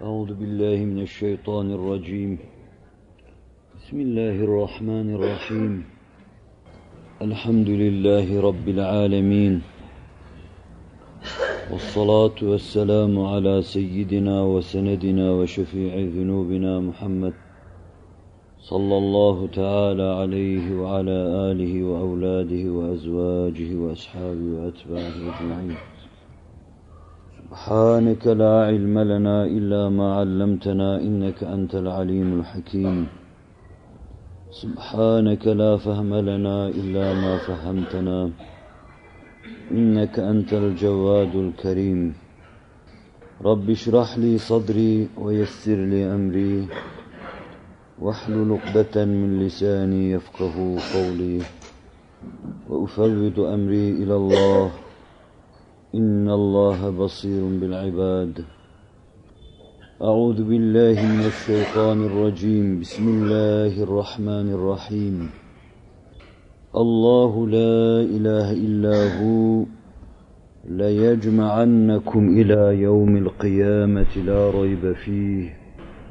أعوذ بالله من الشيطان الرجيم. بسم الله الرحمن الرحيم. الحمد لله رب العالمين. والصلاة والسلام على سيدنا وسندنا وشفيع ذنوبنا محمد صلى الله تعالى عليه وعلى آله وأولاده وأزواجه وأصحابه وأتباعه أجمعين. سبحانك لا علم لنا إلا ما علمتنا إنك أنت العليم الحكيم. سبحانك لا فهم لنا إلا ما فهمتنا إنك أنت الجواد الكريم. رب اشرح لي صدري ويسر لي أمري واحلل عقدة من لساني يفقه قولي وأفوض أمري إلى الله. إن الله بصير بالعباد. أعوذ بالله من الشيطان الرجيم. بسم الله الرحمن الرحيم. الله لا إله إلا هو. ليجمعنكم إلى يوم القيامة لا ريب فيه.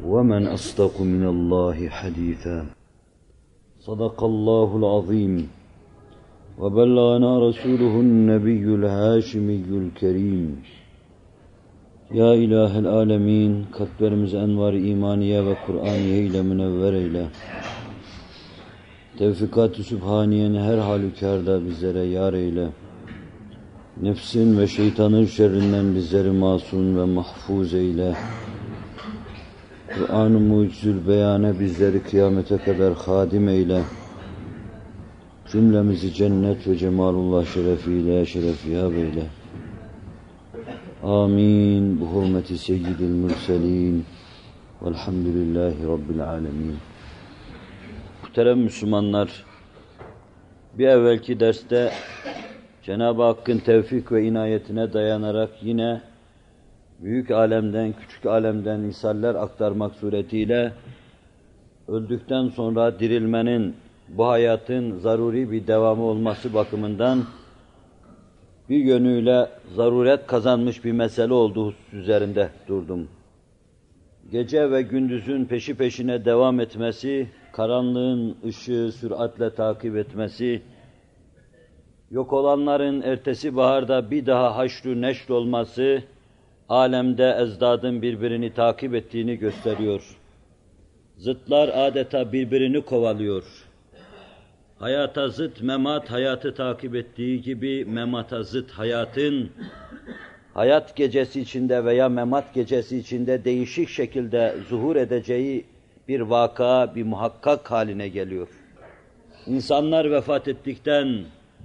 ومن أصدق من الله حديثا. صدق الله العظيم. وبلغنا رسوله النبي الهاشمي الكريم Ya İlahel Alemin, kalplerimizi envar imaniye ve Kur'aniye ile münevver eyle. Tevfikat-ı Sübhaniye'ni her halükarda bizlere yar eyle. Nefsin ve şeytanın şerrinden bizleri masum ve mahfuz eyle. Kur'an-ı mucizül beyane bizleri kıyamete kadar hadim eyle. Cümlemizi cennet ve cemalullah şerefiyle şerefiyab eyle. Amin. Bu hurmeti seyyidil mürselin. Velhamdülillahi Rabbil alemin. Muhterem Müslümanlar, bir evvelki derste Cenab-ı Hakk'ın tevfik ve inayetine dayanarak yine büyük alemden, küçük alemden misaller aktarmak suretiyle öldükten sonra dirilmenin, bu hayatın zaruri bir devamı olması bakımından bir yönüyle zaruret kazanmış bir mesele olduğu üzerinde durdum. Gece ve gündüzün peşi peşine devam etmesi, karanlığın ışığı süratle takip etmesi, yok olanların ertesi baharda bir daha haşru neşr olması, alemde ezdadın birbirini takip ettiğini gösteriyor. Zıtlar adeta birbirini kovalıyor. Hayata zıt memat hayatı takip ettiği gibi memata zıt hayatın hayat gecesi içinde veya memat gecesi içinde değişik şekilde zuhur edeceği bir vaka, bir muhakkak haline geliyor. İnsanlar vefat ettikten,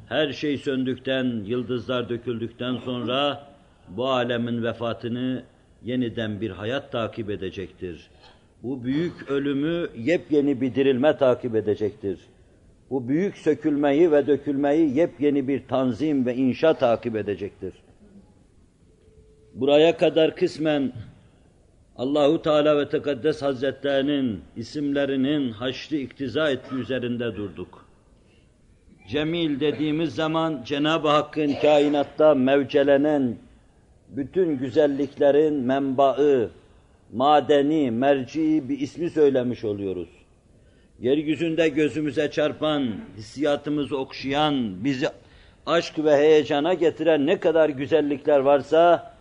her şey söndükten, yıldızlar döküldükten sonra bu alemin vefatını yeniden bir hayat takip edecektir. Bu büyük ölümü yepyeni bir dirilme takip edecektir. Bu büyük sökülmeyi ve dökülmeyi yepyeni bir tanzim ve inşa takip edecektir. Buraya kadar kısmen Allahu Teala ve Tekaddes Hazretlerinin isimlerinin haşri iktiza ettiği üzerinde durduk. Cemil dediğimiz zaman Cenab-ı Hakk'ın kainatta mevcelenen bütün güzelliklerin menbaı, madeni, merci bir ismi söylemiş oluyoruz. Yeryüzünde gözümüze çarpan, hissiyatımızı okşayan, bizi aşk ve heyecana getiren ne kadar güzellikler varsa,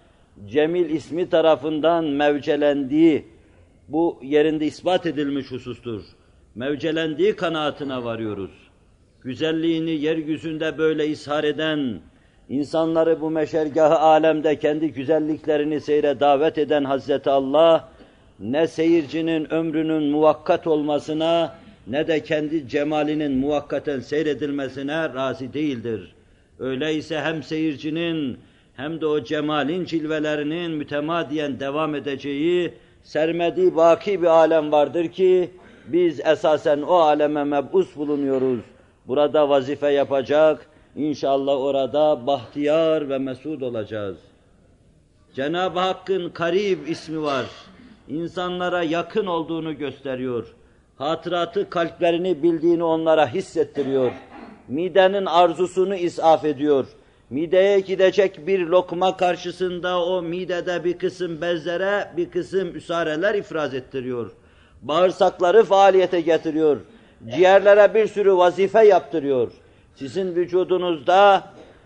Cemil ismi tarafından mevcelendiği, bu yerinde ispat edilmiş husustur. Mevcelendiği kanaatine varıyoruz. Güzelliğini yeryüzünde böyle ishar eden, insanları bu meşergahı alemde kendi güzelliklerini seyre davet eden Hazreti Allah, ne seyircinin ömrünün muvakkat olmasına, ne de kendi cemalinin muvakkaten seyredilmesine razı değildir. Öyleyse hem seyircinin hem de o cemalin cilvelerinin mütemadiyen devam edeceği, sermediği baki bir alem vardır ki, biz esasen o aleme mebus bulunuyoruz. Burada vazife yapacak, inşallah orada bahtiyar ve mesud olacağız. Cenab-ı Hakk'ın Karib ismi var. İnsanlara yakın olduğunu gösteriyor. Hatıratı kalplerini bildiğini onlara hissettiriyor. Midenin arzusunu isaf ediyor. mideye gidecek bir lokma karşısında o midede bir kısım bezlere, bir kısım üsareler ifraz ettiriyor. Bağırsakları faaliyete getiriyor. Ciğerlere bir sürü vazife yaptırıyor. Sizin vücudunuzda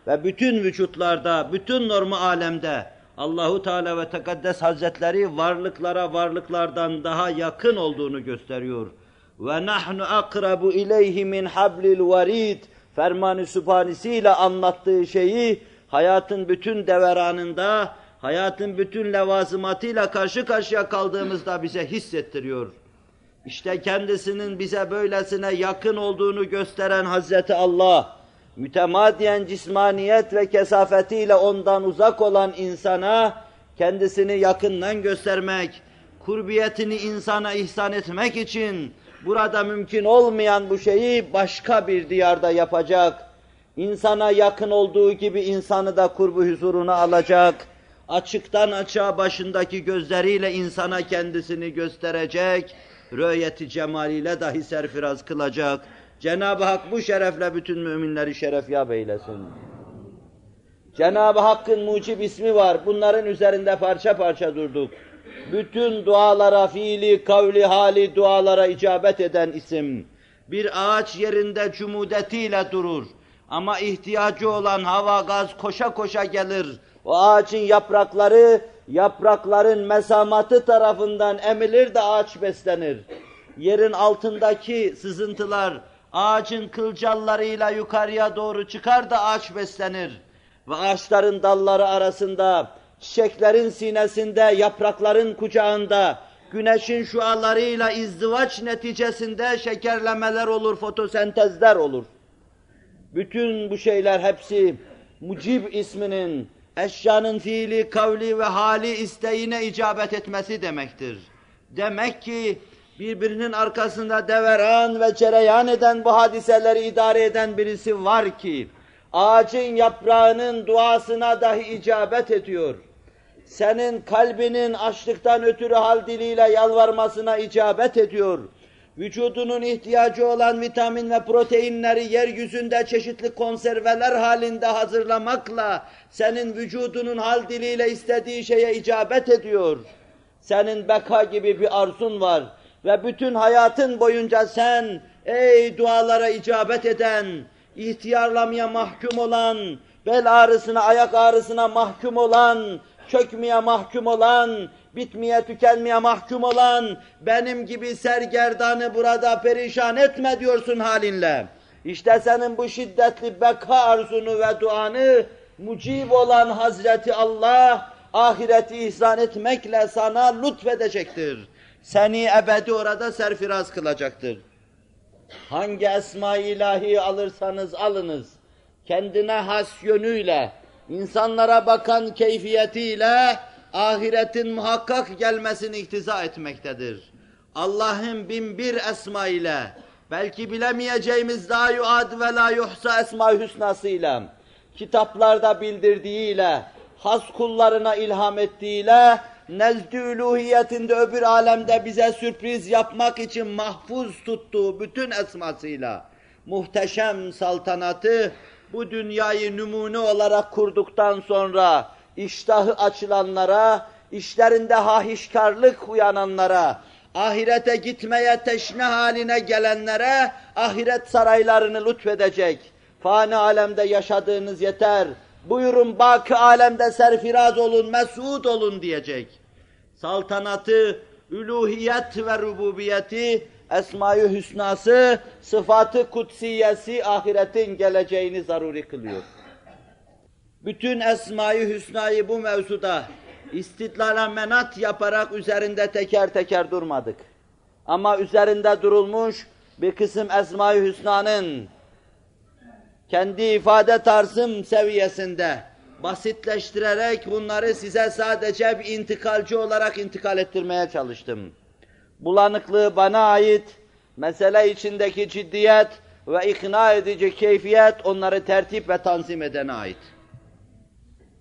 ve bütün vücutlarda, bütün normu alemde Allahu Teala ve Tekaddes Hazretleri varlıklara varlıklardan daha yakın olduğunu gösteriyor. Ve nahnu akrabu ileyhi min hablil varid fermanı sübhanesiyle anlattığı şeyi hayatın bütün deveranında, hayatın bütün levazımatıyla karşı karşıya kaldığımızda bize hissettiriyor. İşte kendisinin bize böylesine yakın olduğunu gösteren Hazreti Allah, mütemadiyen cismaniyet ve kesafetiyle ondan uzak olan insana kendisini yakından göstermek, kurbiyetini insana ihsan etmek için burada mümkün olmayan bu şeyi başka bir diyarda yapacak. İnsana yakın olduğu gibi insanı da kurbu huzuruna alacak. Açıktan açığa başındaki gözleriyle insana kendisini gösterecek. Röyeti cemaliyle dahi serfiraz kılacak. Cenab-ı Hak bu şerefle bütün müminleri şerefyab eylesin. Cenab-ı Hakk'ın mucib ismi var. Bunların üzerinde parça parça durduk. Bütün dualara, fiili, kavli, hali dualara icabet eden isim. Bir ağaç yerinde cumudetiyle durur. Ama ihtiyacı olan hava, gaz koşa koşa gelir. O ağacın yaprakları, yaprakların mesamatı tarafından emilir de ağaç beslenir. Yerin altındaki sızıntılar, ağacın kılcallarıyla yukarıya doğru çıkar da ağaç beslenir. Ve ağaçların dalları arasında, çiçeklerin sinesinde, yaprakların kucağında, güneşin şualarıyla izdivaç neticesinde şekerlemeler olur, fotosentezler olur. Bütün bu şeyler hepsi Mucib isminin, eşyanın fiili, kavli ve hali isteğine icabet etmesi demektir. Demek ki birbirinin arkasında deveran ve cereyan eden bu hadiseleri idare eden birisi var ki, ağacın yaprağının duasına dahi icabet ediyor. Senin kalbinin açlıktan ötürü hal diliyle yalvarmasına icabet ediyor. Vücudunun ihtiyacı olan vitamin ve proteinleri yeryüzünde çeşitli konserveler halinde hazırlamakla senin vücudunun hal diliyle istediği şeye icabet ediyor. Senin beka gibi bir arzun var ve bütün hayatın boyunca sen ey dualara icabet eden, ihtiyarlamaya mahkum olan, bel ağrısına, ayak ağrısına mahkum olan, çökmeye mahkum olan, bitmeye tükenmeye mahkum olan, benim gibi sergerdanı burada perişan etme diyorsun halinle. İşte senin bu şiddetli beka arzunu ve duanı mucib olan Hazreti Allah ahireti ihsan etmekle sana lütfedecektir. Seni ebedi orada serfiraz kılacaktır. Hangi esma ilahi alırsanız alınız, kendine has yönüyle, insanlara bakan keyfiyetiyle ahiretin muhakkak gelmesini iktiza etmektedir. Allah'ın bin bir esma ile, belki bilemeyeceğimiz la yuad ve la yuhsa esma hüsnasıyla, kitaplarda bildirdiğiyle, has kullarına ilham ettiğiyle, nezd-i üluhiyetinde öbür alemde bize sürpriz yapmak için mahfuz tuttuğu bütün esmasıyla, muhteşem saltanatı, bu dünyayı numune olarak kurduktan sonra, iştahı açılanlara, işlerinde hahişkarlık uyananlara, ahirete gitmeye teşne haline gelenlere ahiret saraylarını lütfedecek. Fani alemde yaşadığınız yeter. Buyurun baki alemde serfiraz olun, mesud olun diyecek. Saltanatı, üluhiyet ve rububiyeti, esma-i hüsnası, sıfatı kutsiyesi ahiretin geleceğini zaruri kılıyor. Bütün esma-i hüsnayı bu mevzuda istidlala menat yaparak üzerinde teker teker durmadık. Ama üzerinde durulmuş bir kısım esma-i hüsnanın kendi ifade tarzım seviyesinde basitleştirerek bunları size sadece bir intikalcı olarak intikal ettirmeye çalıştım. Bulanıklığı bana ait, mesele içindeki ciddiyet ve ikna edici keyfiyet onları tertip ve tanzim edene ait.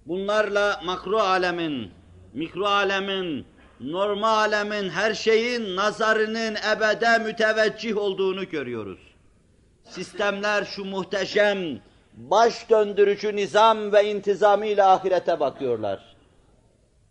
Bunlarla makro alemin, mikro alemin, normal alemin, her şeyin nazarının ebede müteveccih olduğunu görüyoruz. Sistemler şu muhteşem, baş döndürücü nizam ve intizamıyla ahirete bakıyorlar.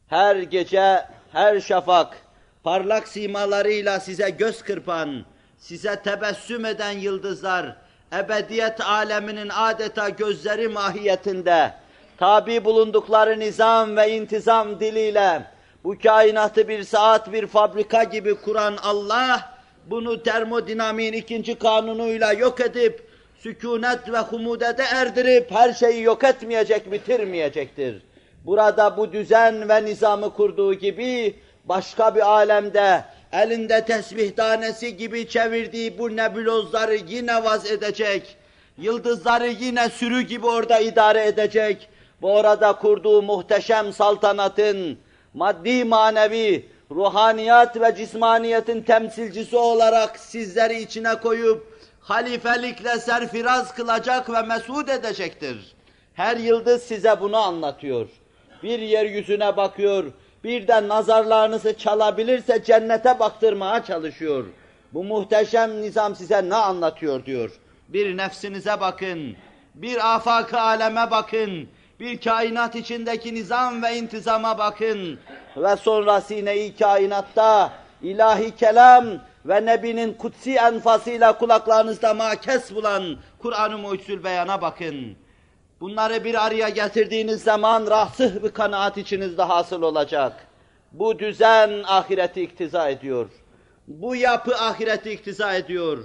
Her gece, her şafak, parlak simalarıyla size göz kırpan, size tebessüm eden yıldızlar, ebediyet aleminin adeta gözleri mahiyetinde, tabi bulundukları nizam ve intizam diliyle, bu kainatı bir saat, bir fabrika gibi kuran Allah, bunu termodinamiğin ikinci kanunuyla yok edip, sükunet ve humudete erdirip her şeyi yok etmeyecek, bitirmeyecektir. Burada bu düzen ve nizamı kurduğu gibi başka bir alemde elinde tesbih tanesi gibi çevirdiği bu nebulozları yine vaz edecek, yıldızları yine sürü gibi orada idare edecek, bu orada kurduğu muhteşem saltanatın maddi manevi, ruhaniyat ve cismaniyetin temsilcisi olarak sizleri içine koyup halifelikle serfiraz kılacak ve mesud edecektir. Her yıldız size bunu anlatıyor. Bir yeryüzüne bakıyor, bir de nazarlarınızı çalabilirse cennete baktırmaya çalışıyor. Bu muhteşem nizam size ne anlatıyor diyor. Bir nefsinize bakın, bir afak aleme bakın, bir kainat içindeki nizam ve intizama bakın ve sonra sine-i kainatta ilahi kelam ve Nebi'nin kutsi enfasıyla kulaklarınızda makes bulan Kur'an-ı Mucizül Beyan'a bakın. Bunları bir araya getirdiğiniz zaman rahsıh bir kanaat içinizde hasıl olacak. Bu düzen ahireti iktiza ediyor. Bu yapı ahireti iktiza ediyor.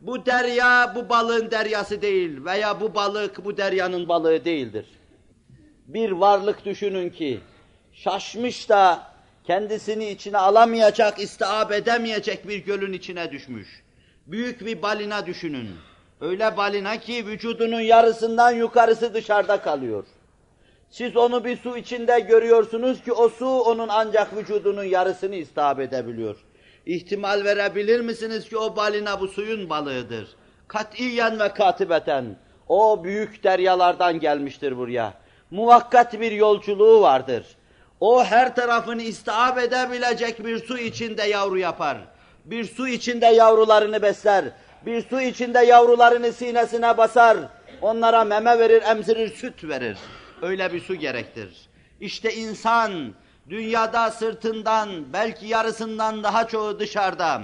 Bu derya bu balığın deryası değil veya bu balık bu deryanın balığı değildir. Bir varlık düşünün ki şaşmış da kendisini içine alamayacak, istiab edemeyecek bir gölün içine düşmüş. Büyük bir balina düşünün. Öyle balina ki vücudunun yarısından yukarısı dışarıda kalıyor. Siz onu bir su içinde görüyorsunuz ki o su onun ancak vücudunun yarısını istihab edebiliyor. İhtimal verebilir misiniz ki o balina bu suyun balığıdır? Katiyen ve katibeten. O büyük deryalardan gelmiştir buraya. Muvakkat bir yolculuğu vardır. O her tarafını istihab edebilecek bir su içinde yavru yapar. Bir su içinde yavrularını besler. Bir su içinde yavrularını sinesine basar. Onlara meme verir, emzirir, süt verir. Öyle bir su gerektir. İşte insan dünyada sırtından belki yarısından daha çoğu dışarıda,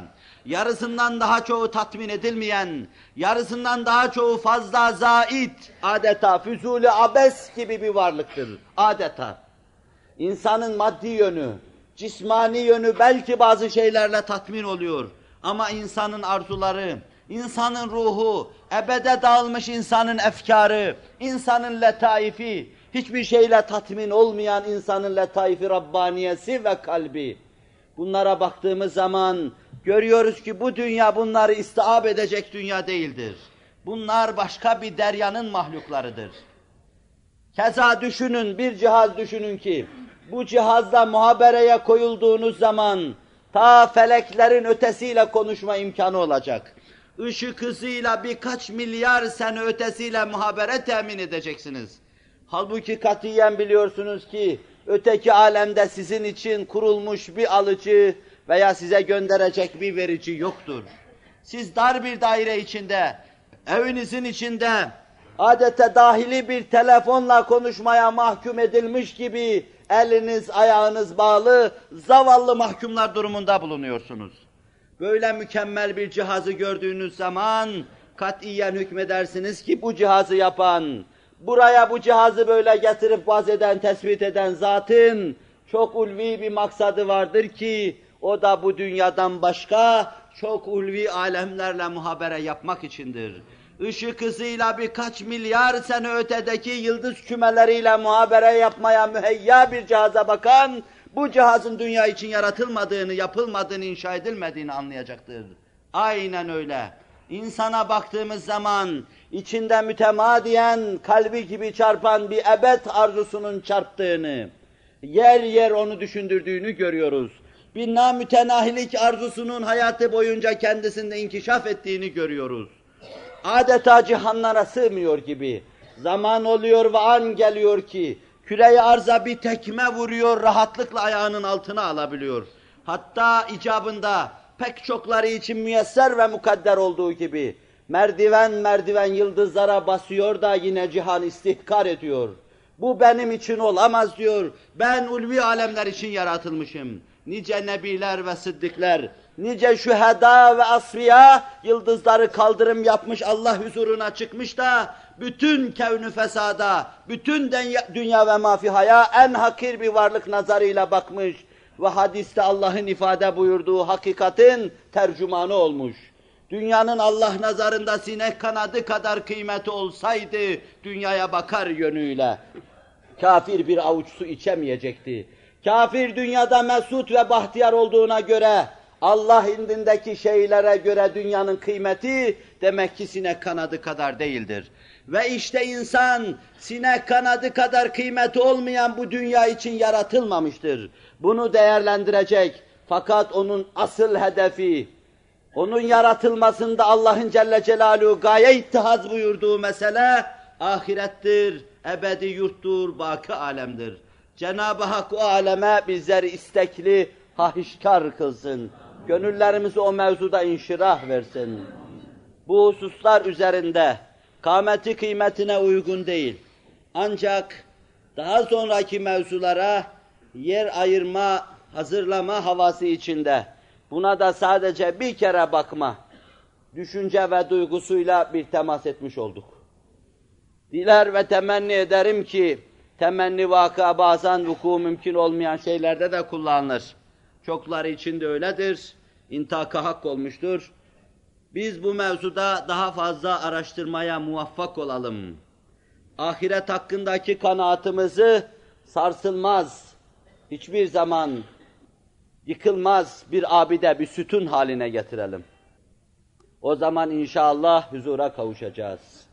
yarısından daha çoğu tatmin edilmeyen, yarısından daha çoğu fazla zait, adeta füzuli abes gibi bir varlıktır. Adeta. İnsanın maddi yönü, cismani yönü belki bazı şeylerle tatmin oluyor. Ama insanın arzuları, insanın ruhu, ebede dağılmış insanın efkarı, insanın letaifi, hiçbir şeyle tatmin olmayan insanın letaifi Rabbaniyesi ve kalbi. Bunlara baktığımız zaman görüyoruz ki bu dünya bunları istihab edecek dünya değildir. Bunlar başka bir deryanın mahluklarıdır. Keza düşünün, bir cihaz düşünün ki, bu cihazla muhabereye koyulduğunuz zaman, ta feleklerin ötesiyle konuşma imkanı olacak. Işık hızıyla birkaç milyar sene ötesiyle muhabere temin edeceksiniz. Halbuki katiyen biliyorsunuz ki, öteki alemde sizin için kurulmuş bir alıcı veya size gönderecek bir verici yoktur. Siz dar bir daire içinde, evinizin içinde, adete dahili bir telefonla konuşmaya mahkum edilmiş gibi eliniz ayağınız bağlı zavallı mahkumlar durumunda bulunuyorsunuz. Böyle mükemmel bir cihazı gördüğünüz zaman katiyen hükmedersiniz ki bu cihazı yapan, buraya bu cihazı böyle getirip vaz eden, tespit eden zatın çok ulvi bir maksadı vardır ki o da bu dünyadan başka çok ulvi alemlerle muhabere yapmak içindir. Işık hızıyla birkaç milyar sene ötedeki yıldız kümeleriyle muhabere yapmaya müheyya bir cihaza bakan, bu cihazın dünya için yaratılmadığını, yapılmadığını, inşa edilmediğini anlayacaktır. Aynen öyle. İnsana baktığımız zaman içinde mütemadiyen kalbi gibi çarpan bir ebed arzusunun çarptığını, yer yer onu düşündürdüğünü görüyoruz. Bir namütenahilik arzusunun hayatı boyunca kendisinde inkişaf ettiğini görüyoruz. Adeta cihanlara sığmıyor gibi. Zaman oluyor ve an geliyor ki küreye arza bir tekme vuruyor, rahatlıkla ayağının altına alabiliyor. Hatta icabında pek çokları için müyesser ve mukadder olduğu gibi Merdiven merdiven yıldızlara basıyor da yine cihan istihkar ediyor. Bu benim için olamaz diyor. Ben ulvi alemler için yaratılmışım. Nice nebiler ve sıddıklar, nice şüheda ve asfiya yıldızları kaldırım yapmış Allah huzuruna çıkmış da bütün kevnü fesada, bütün dünya ve mafihaya en hakir bir varlık nazarıyla bakmış ve hadiste Allah'ın ifade buyurduğu hakikatin tercümanı olmuş. Dünyanın Allah nazarında sinek kanadı kadar kıymeti olsaydı dünyaya bakar yönüyle. Kafir bir avuç su içemeyecekti. Kafir dünyada mesut ve bahtiyar olduğuna göre Allah indindeki şeylere göre dünyanın kıymeti demek ki sinek kanadı kadar değildir. Ve işte insan sinek kanadı kadar kıymeti olmayan bu dünya için yaratılmamıştır. Bunu değerlendirecek fakat onun asıl hedefi, onun yaratılmasında Allah'ın Celle Celaluhu gaye ittihaz buyurduğu mesele ahirettir, ebedi yurttur, baki alemdir. Cenab-ı Hak o aleme bizleri istekli, hahişkar kılsın. Gönüllerimizi o mevzuda inşirah versin. Bu hususlar üzerinde kâmeti kıymetine uygun değil. Ancak daha sonraki mevzulara yer ayırma, hazırlama havası içinde buna da sadece bir kere bakma, düşünce ve duygusuyla bir temas etmiş olduk. Diler ve temenni ederim ki, temenni vakıa bazen vuku mümkün olmayan şeylerde de kullanılır. Çokları için de öyledir. İntaka hak olmuştur. Biz bu mevzuda daha fazla araştırmaya muvaffak olalım. Ahiret hakkındaki kanaatimizi sarsılmaz, hiçbir zaman yıkılmaz bir abide, bir sütun haline getirelim. O zaman inşallah huzura kavuşacağız.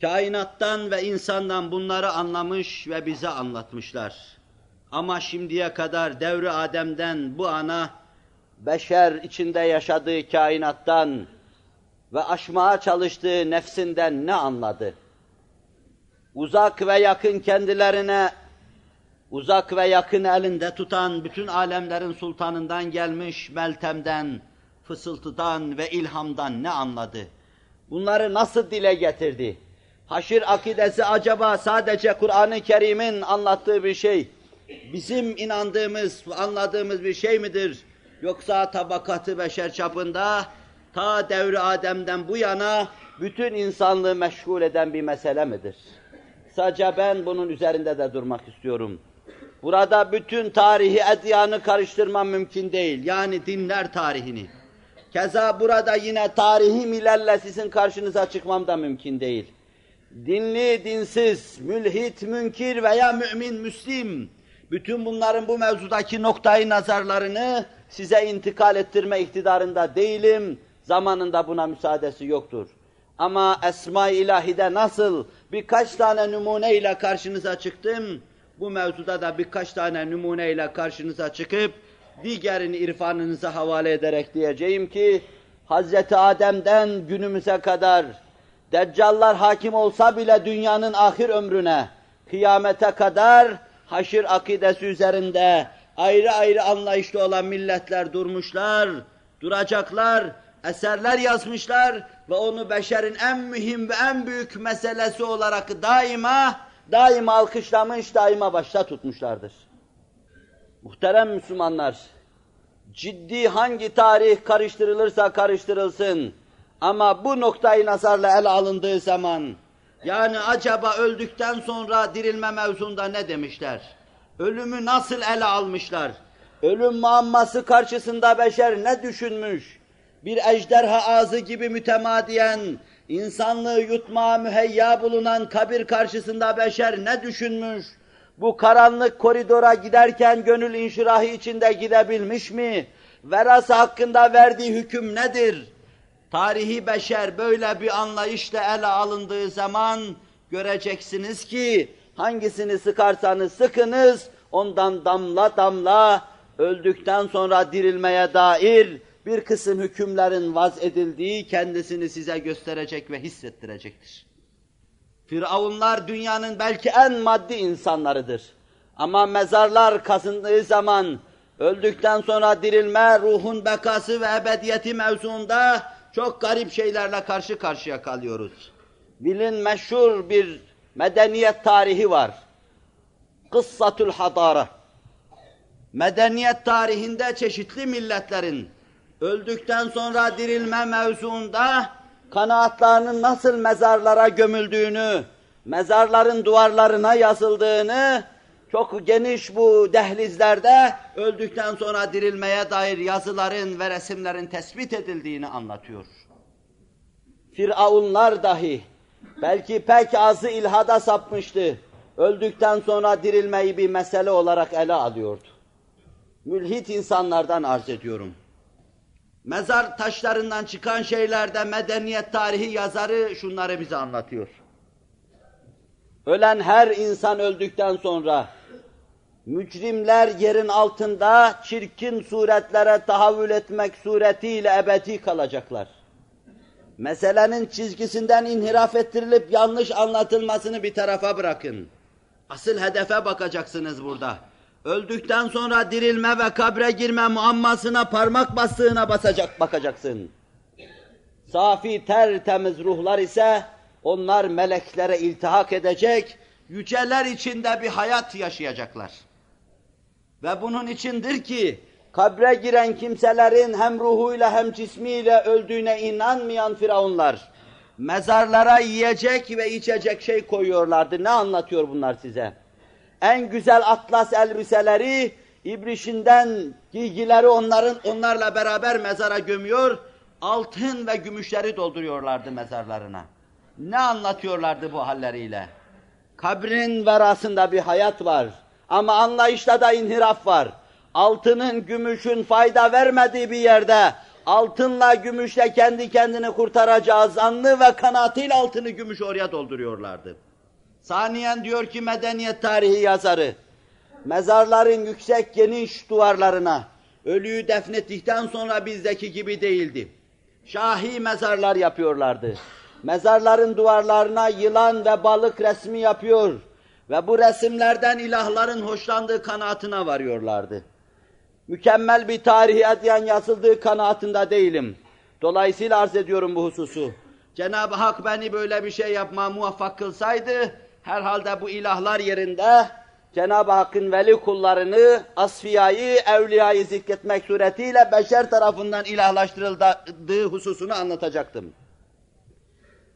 Kainattan ve insandan bunları anlamış ve bize anlatmışlar. Ama şimdiye kadar devri Adem'den bu ana beşer içinde yaşadığı kainattan ve aşmaya çalıştığı nefsinden ne anladı? Uzak ve yakın kendilerine uzak ve yakın elinde tutan bütün alemlerin sultanından gelmiş Meltem'den, fısıltıdan ve ilhamdan ne anladı? Bunları nasıl dile getirdi? Haşir akidesi acaba sadece Kur'an-ı Kerim'in anlattığı bir şey, bizim inandığımız, anladığımız bir şey midir? Yoksa tabakatı beşer çapında ta devri Adem'den bu yana bütün insanlığı meşgul eden bir mesele midir? Sadece ben bunun üzerinde de durmak istiyorum. Burada bütün tarihi edyanı karıştırmam mümkün değil. Yani dinler tarihini. Keza burada yine tarihi millerle sizin karşınıza çıkmam da mümkün değil. Dinli, dinsiz, mülhit, münkir veya mümin, müslim, bütün bunların bu mevzudaki noktayı nazarlarını size intikal ettirme iktidarında değilim. Zamanında buna müsaadesi yoktur. Ama Esma-i İlahi'de nasıl birkaç tane numune ile karşınıza çıktım, bu mevzuda da birkaç tane numune ile karşınıza çıkıp, diğerini irfanınıza havale ederek diyeceğim ki, Hz. Adem'den günümüze kadar, Deccallar hakim olsa bile dünyanın ahir ömrüne, kıyamete kadar haşir akidesi üzerinde ayrı ayrı anlayışlı olan milletler durmuşlar, duracaklar, eserler yazmışlar ve onu beşerin en mühim ve en büyük meselesi olarak daima, daima alkışlamış, daima başta tutmuşlardır. Muhterem Müslümanlar, ciddi hangi tarih karıştırılırsa karıştırılsın ama bu noktayı nazarla ele alındığı zaman, yani acaba öldükten sonra dirilme mevzunda ne demişler? Ölümü nasıl ele almışlar? Ölüm muamması karşısında beşer ne düşünmüş? Bir ejderha ağzı gibi mütemadiyen, insanlığı yutmaya müheyya bulunan kabir karşısında beşer ne düşünmüş? Bu karanlık koridora giderken gönül inşirahı içinde gidebilmiş mi? Verası hakkında verdiği hüküm nedir? Tarihi beşer böyle bir anlayışla ele alındığı zaman göreceksiniz ki hangisini sıkarsanız sıkınız ondan damla damla öldükten sonra dirilmeye dair bir kısım hükümlerin vaz edildiği kendisini size gösterecek ve hissettirecektir. Firavunlar dünyanın belki en maddi insanlarıdır. Ama mezarlar kazındığı zaman öldükten sonra dirilme, ruhun bekası ve ebediyeti mevzuunda çok garip şeylerle karşı karşıya kalıyoruz. Bilin meşhur bir medeniyet tarihi var. Kıssatul Hadara. Medeniyet tarihinde çeşitli milletlerin öldükten sonra dirilme mevzuunda kanaatlarının nasıl mezarlara gömüldüğünü, mezarların duvarlarına yazıldığını, çok geniş bu dehlizlerde öldükten sonra dirilmeye dair yazıların ve resimlerin tespit edildiğini anlatıyor. Firavunlar dahi belki pek azı ilhada sapmıştı. Öldükten sonra dirilmeyi bir mesele olarak ele alıyordu. Mülhit insanlardan arz ediyorum. Mezar taşlarından çıkan şeylerde medeniyet tarihi yazarı şunları bize anlatıyor. Ölen her insan öldükten sonra mücrimler yerin altında çirkin suretlere tahavül etmek suretiyle ebedi kalacaklar. Meselenin çizgisinden inhiraf ettirilip yanlış anlatılmasını bir tarafa bırakın. Asıl hedefe bakacaksınız burada. Öldükten sonra dirilme ve kabre girme muammasına parmak bastığına basacak bakacaksın. Safi tertemiz ruhlar ise onlar meleklere iltihak edecek, yüceler içinde bir hayat yaşayacaklar. Ve bunun içindir ki kabre giren kimselerin hem ruhuyla hem cismiyle öldüğüne inanmayan firavunlar mezarlara yiyecek ve içecek şey koyuyorlardı. Ne anlatıyor bunlar size? En güzel atlas elbiseleri, ibrişinden giygileri onların onlarla beraber mezara gömüyor, altın ve gümüşleri dolduruyorlardı mezarlarına. Ne anlatıyorlardı bu halleriyle? Kabrin verasında bir hayat var. Ama anlayışta da inhiraf var. Altının, gümüşün fayda vermediği bir yerde altınla, gümüşle kendi kendini kurtaracağı zannı ve kanaatıyla altını, gümüş oraya dolduruyorlardı. Saniyen diyor ki medeniyet tarihi yazarı, mezarların yüksek geniş duvarlarına ölüyü defnettikten sonra bizdeki gibi değildi. Şahi mezarlar yapıyorlardı. Mezarların duvarlarına yılan ve balık resmi yapıyor ve bu resimlerden ilahların hoşlandığı kanaatine varıyorlardı. Mükemmel bir tarihi ediyen yazıldığı kanaatinde değilim. Dolayısıyla arz ediyorum bu hususu. Cenab-ı Hak beni böyle bir şey yapma muvaffak kılsaydı, herhalde bu ilahlar yerinde Cenab-ı Hakk'ın veli kullarını, asfiyayı, evliyayı zikretmek suretiyle beşer tarafından ilahlaştırıldığı hususunu anlatacaktım.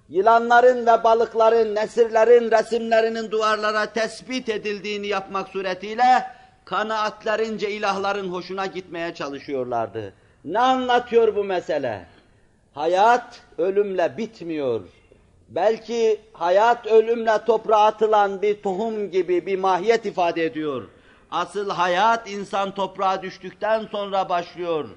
Yılanların ve balıkların, nesirlerin resimlerinin duvarlara tespit edildiğini yapmak suretiyle kanaatlerince ilahların hoşuna gitmeye çalışıyorlardı. Ne anlatıyor bu mesele? Hayat ölümle bitmiyor. Belki hayat ölümle toprağa atılan bir tohum gibi bir mahiyet ifade ediyor. Asıl hayat insan toprağa düştükten sonra başlıyor.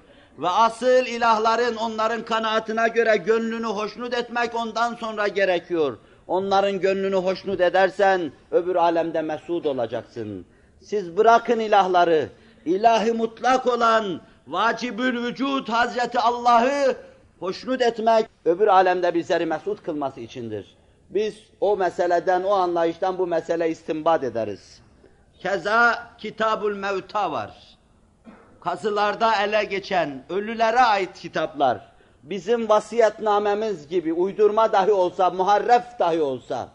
Ve asıl ilahların onların kanaatine göre gönlünü hoşnut etmek ondan sonra gerekiyor. Onların gönlünü hoşnut edersen öbür alemde mesud olacaksın. Siz bırakın ilahları, ilahi mutlak olan vacibül vücut Hazreti Allah'ı hoşnut etmek öbür alemde bizleri mesut kılması içindir. Biz o meseleden, o anlayıştan bu mesele istinbat ederiz. Keza Kitabul Mevta var. Kazılarda ele geçen, ölülere ait kitaplar. Bizim vasiyetnamemiz gibi uydurma dahi olsa, muharref dahi olsa,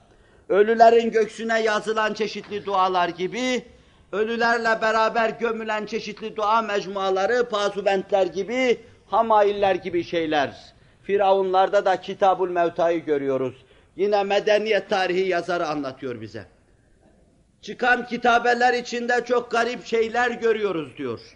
ölülerin göksüne yazılan çeşitli dualar gibi, ölülerle beraber gömülen çeşitli dua mecmuaları, pasubentler gibi hamailler gibi şeyler. Firavunlarda da Kitabul Mevta'yı görüyoruz. Yine medeniyet tarihi yazarı anlatıyor bize. Çıkan kitabeler içinde çok garip şeyler görüyoruz diyor.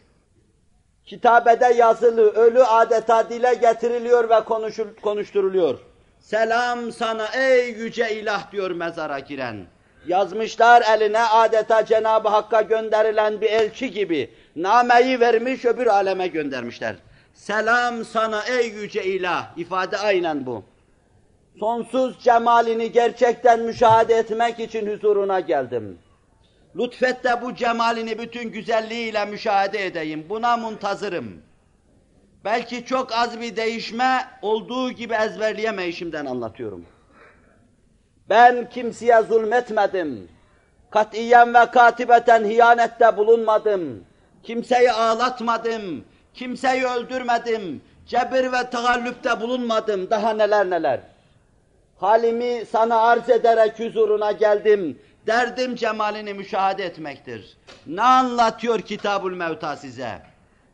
Kitabede yazılı, ölü adeta dile getiriliyor ve konuşul, konuşturuluyor. Selam sana ey yüce ilah diyor mezara giren. Yazmışlar eline adeta Cenab-ı Hakk'a gönderilen bir elçi gibi. Nameyi vermiş öbür aleme göndermişler. Selam sana ey yüce ilah. İfade aynen bu. Sonsuz cemalini gerçekten müşahede etmek için huzuruna geldim. Lütfet de bu cemalini bütün güzelliğiyle müşahede edeyim. Buna muntazırım. Belki çok az bir değişme olduğu gibi ezberleyemeyişimden anlatıyorum. Ben kimseye zulmetmedim. Katiyen ve katibeten hiyanette bulunmadım. Kimseyi ağlatmadım. Kimseyi öldürmedim, cebir ve tagallüpte bulunmadım, daha neler neler. Halimi sana arz ederek huzuruna geldim, derdim cemalini müşahede etmektir. Ne anlatıyor Kitabul Mevta size?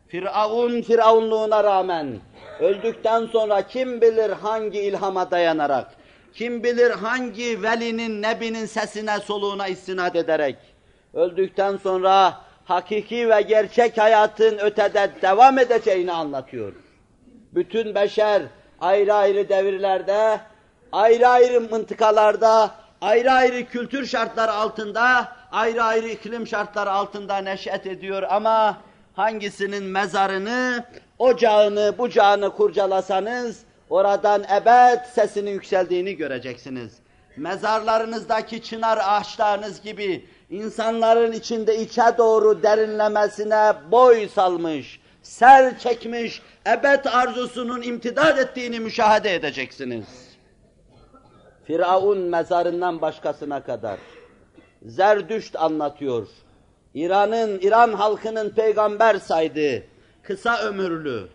Firavun firavunluğuna rağmen, öldükten sonra kim bilir hangi ilhama dayanarak, kim bilir hangi velinin, nebinin sesine, soluğuna istinad ederek, öldükten sonra hakiki ve gerçek hayatın ötede devam edeceğini anlatıyor. Bütün beşer ayrı ayrı devirlerde, ayrı ayrı mıntıkalarda, ayrı ayrı kültür şartları altında, ayrı ayrı iklim şartları altında neşet ediyor ama hangisinin mezarını, ocağını, bucağını kurcalasanız, oradan ebed sesinin yükseldiğini göreceksiniz. Mezarlarınızdaki çınar ağaçlarınız gibi insanların içinde içe doğru derinlemesine boy salmış, ser çekmiş, ebed arzusunun imtidad ettiğini müşahede edeceksiniz. Firavun mezarından başkasına kadar. Zerdüşt anlatıyor. İran'ın, İran halkının peygamber saydığı, kısa ömürlü,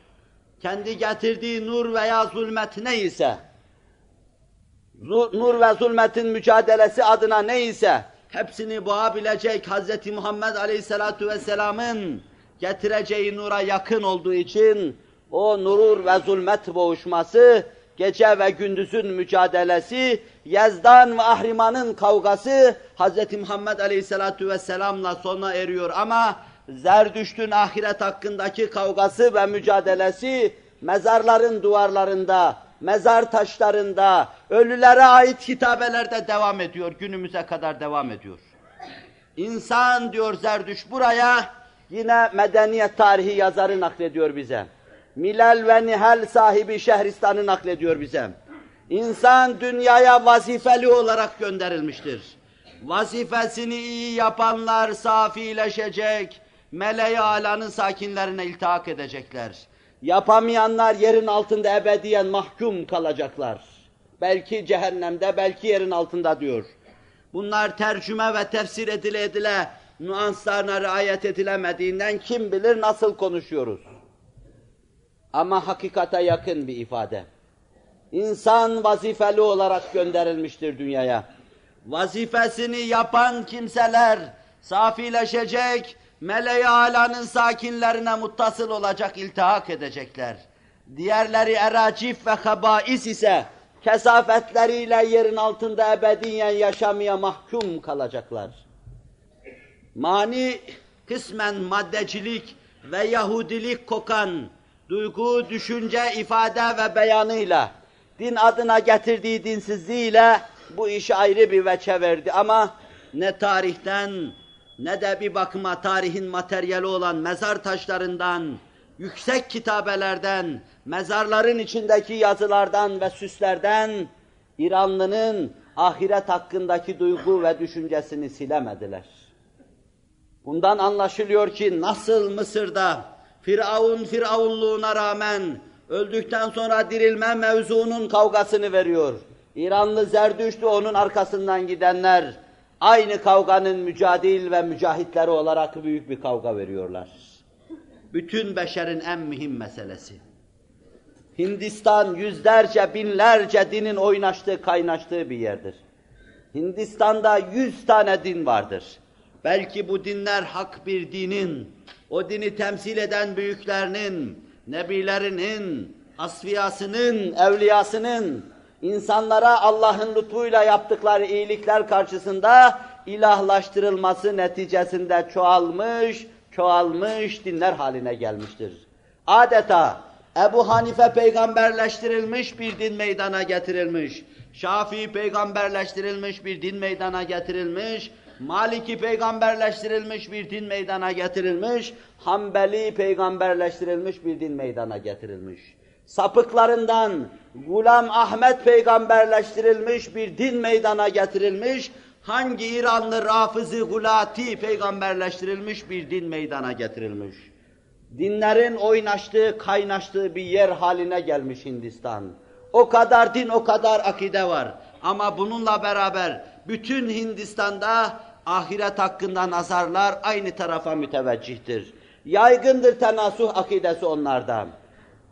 kendi getirdiği nur veya zulmet neyse, nur ve zulmetin mücadelesi adına neyse, hepsini boğabilecek Hz. Muhammed Aleyhisselatu Vesselam'ın getireceği nura yakın olduğu için, o nurur ve zulmet boğuşması, gece ve gündüzün mücadelesi, Yezdan ve Ahriman'ın kavgası Hz. Muhammed Aleyhisselatu Vesselam'la sona eriyor ama Zerdüşt'ün ahiret hakkındaki kavgası ve mücadelesi mezarların duvarlarında, mezar taşlarında, ölülere ait kitabelerde devam ediyor, günümüze kadar devam ediyor. İnsan diyor Zerdüş buraya yine medeniyet tarihi yazarı naklediyor bize. Milal ve Nihal sahibi Şehristan'ı naklediyor bize. İnsan dünyaya vazifeli olarak gönderilmiştir. Vazifesini iyi yapanlar safileşecek, meleği alanın sakinlerine iltihak edecekler. Yapamayanlar yerin altında ebediyen mahkum kalacaklar. Belki cehennemde, belki yerin altında diyor. Bunlar tercüme ve tefsir edile edile, nüanslarına riayet edilemediğinden kim bilir nasıl konuşuyoruz. Ama hakikate yakın bir ifade. İnsan vazifeli olarak gönderilmiştir dünyaya. Vazifesini yapan kimseler safileşecek, meleği alanın sakinlerine muttasıl olacak, iltihak edecekler. Diğerleri eracif ve habais ise kesafetleriyle yerin altında ebediyen yaşamaya mahkum kalacaklar. Mani kısmen maddecilik ve Yahudilik kokan duygu, düşünce, ifade ve beyanıyla, din adına getirdiği dinsizliğiyle bu işi ayrı bir veçe verdi ama ne tarihten ne de bir bakıma tarihin materyali olan mezar taşlarından, yüksek kitabelerden, mezarların içindeki yazılardan ve süslerden İranlının ahiret hakkındaki duygu ve düşüncesini silemediler. Bundan anlaşılıyor ki nasıl Mısır'da Firavun firavunluğuna rağmen öldükten sonra dirilme mevzunun kavgasını veriyor. İranlı Zerdüştü onun arkasından gidenler aynı kavganın mücadil ve mücahitleri olarak büyük bir kavga veriyorlar. Bütün beşerin en mühim meselesi. Hindistan yüzlerce, binlerce dinin oynaştığı, kaynaştığı bir yerdir. Hindistan'da yüz tane din vardır. Belki bu dinler hak bir dinin, o dini temsil eden büyüklerinin, nebilerinin, asfiyasının, evliyasının, insanlara Allah'ın lütfuyla yaptıkları iyilikler karşısında ilahlaştırılması neticesinde çoğalmış, çoğalmış dinler haline gelmiştir. Adeta Ebu Hanife peygamberleştirilmiş bir din meydana getirilmiş. Şafii peygamberleştirilmiş bir din meydana getirilmiş. Maliki peygamberleştirilmiş bir din meydana getirilmiş. Hanbeli peygamberleştirilmiş bir din meydana getirilmiş. Sapıklarından Gulam Ahmet peygamberleştirilmiş bir din meydana getirilmiş. Hangi İranlı Rafızı Gulati peygamberleştirilmiş bir din meydana getirilmiş. Dinlerin oynaştığı, kaynaştığı bir yer haline gelmiş Hindistan. O kadar din, o kadar akide var. Ama bununla beraber bütün Hindistan'da ahiret hakkında nazarlar aynı tarafa müteveccihtir. Yaygındır tenasuh akidesi onlarda.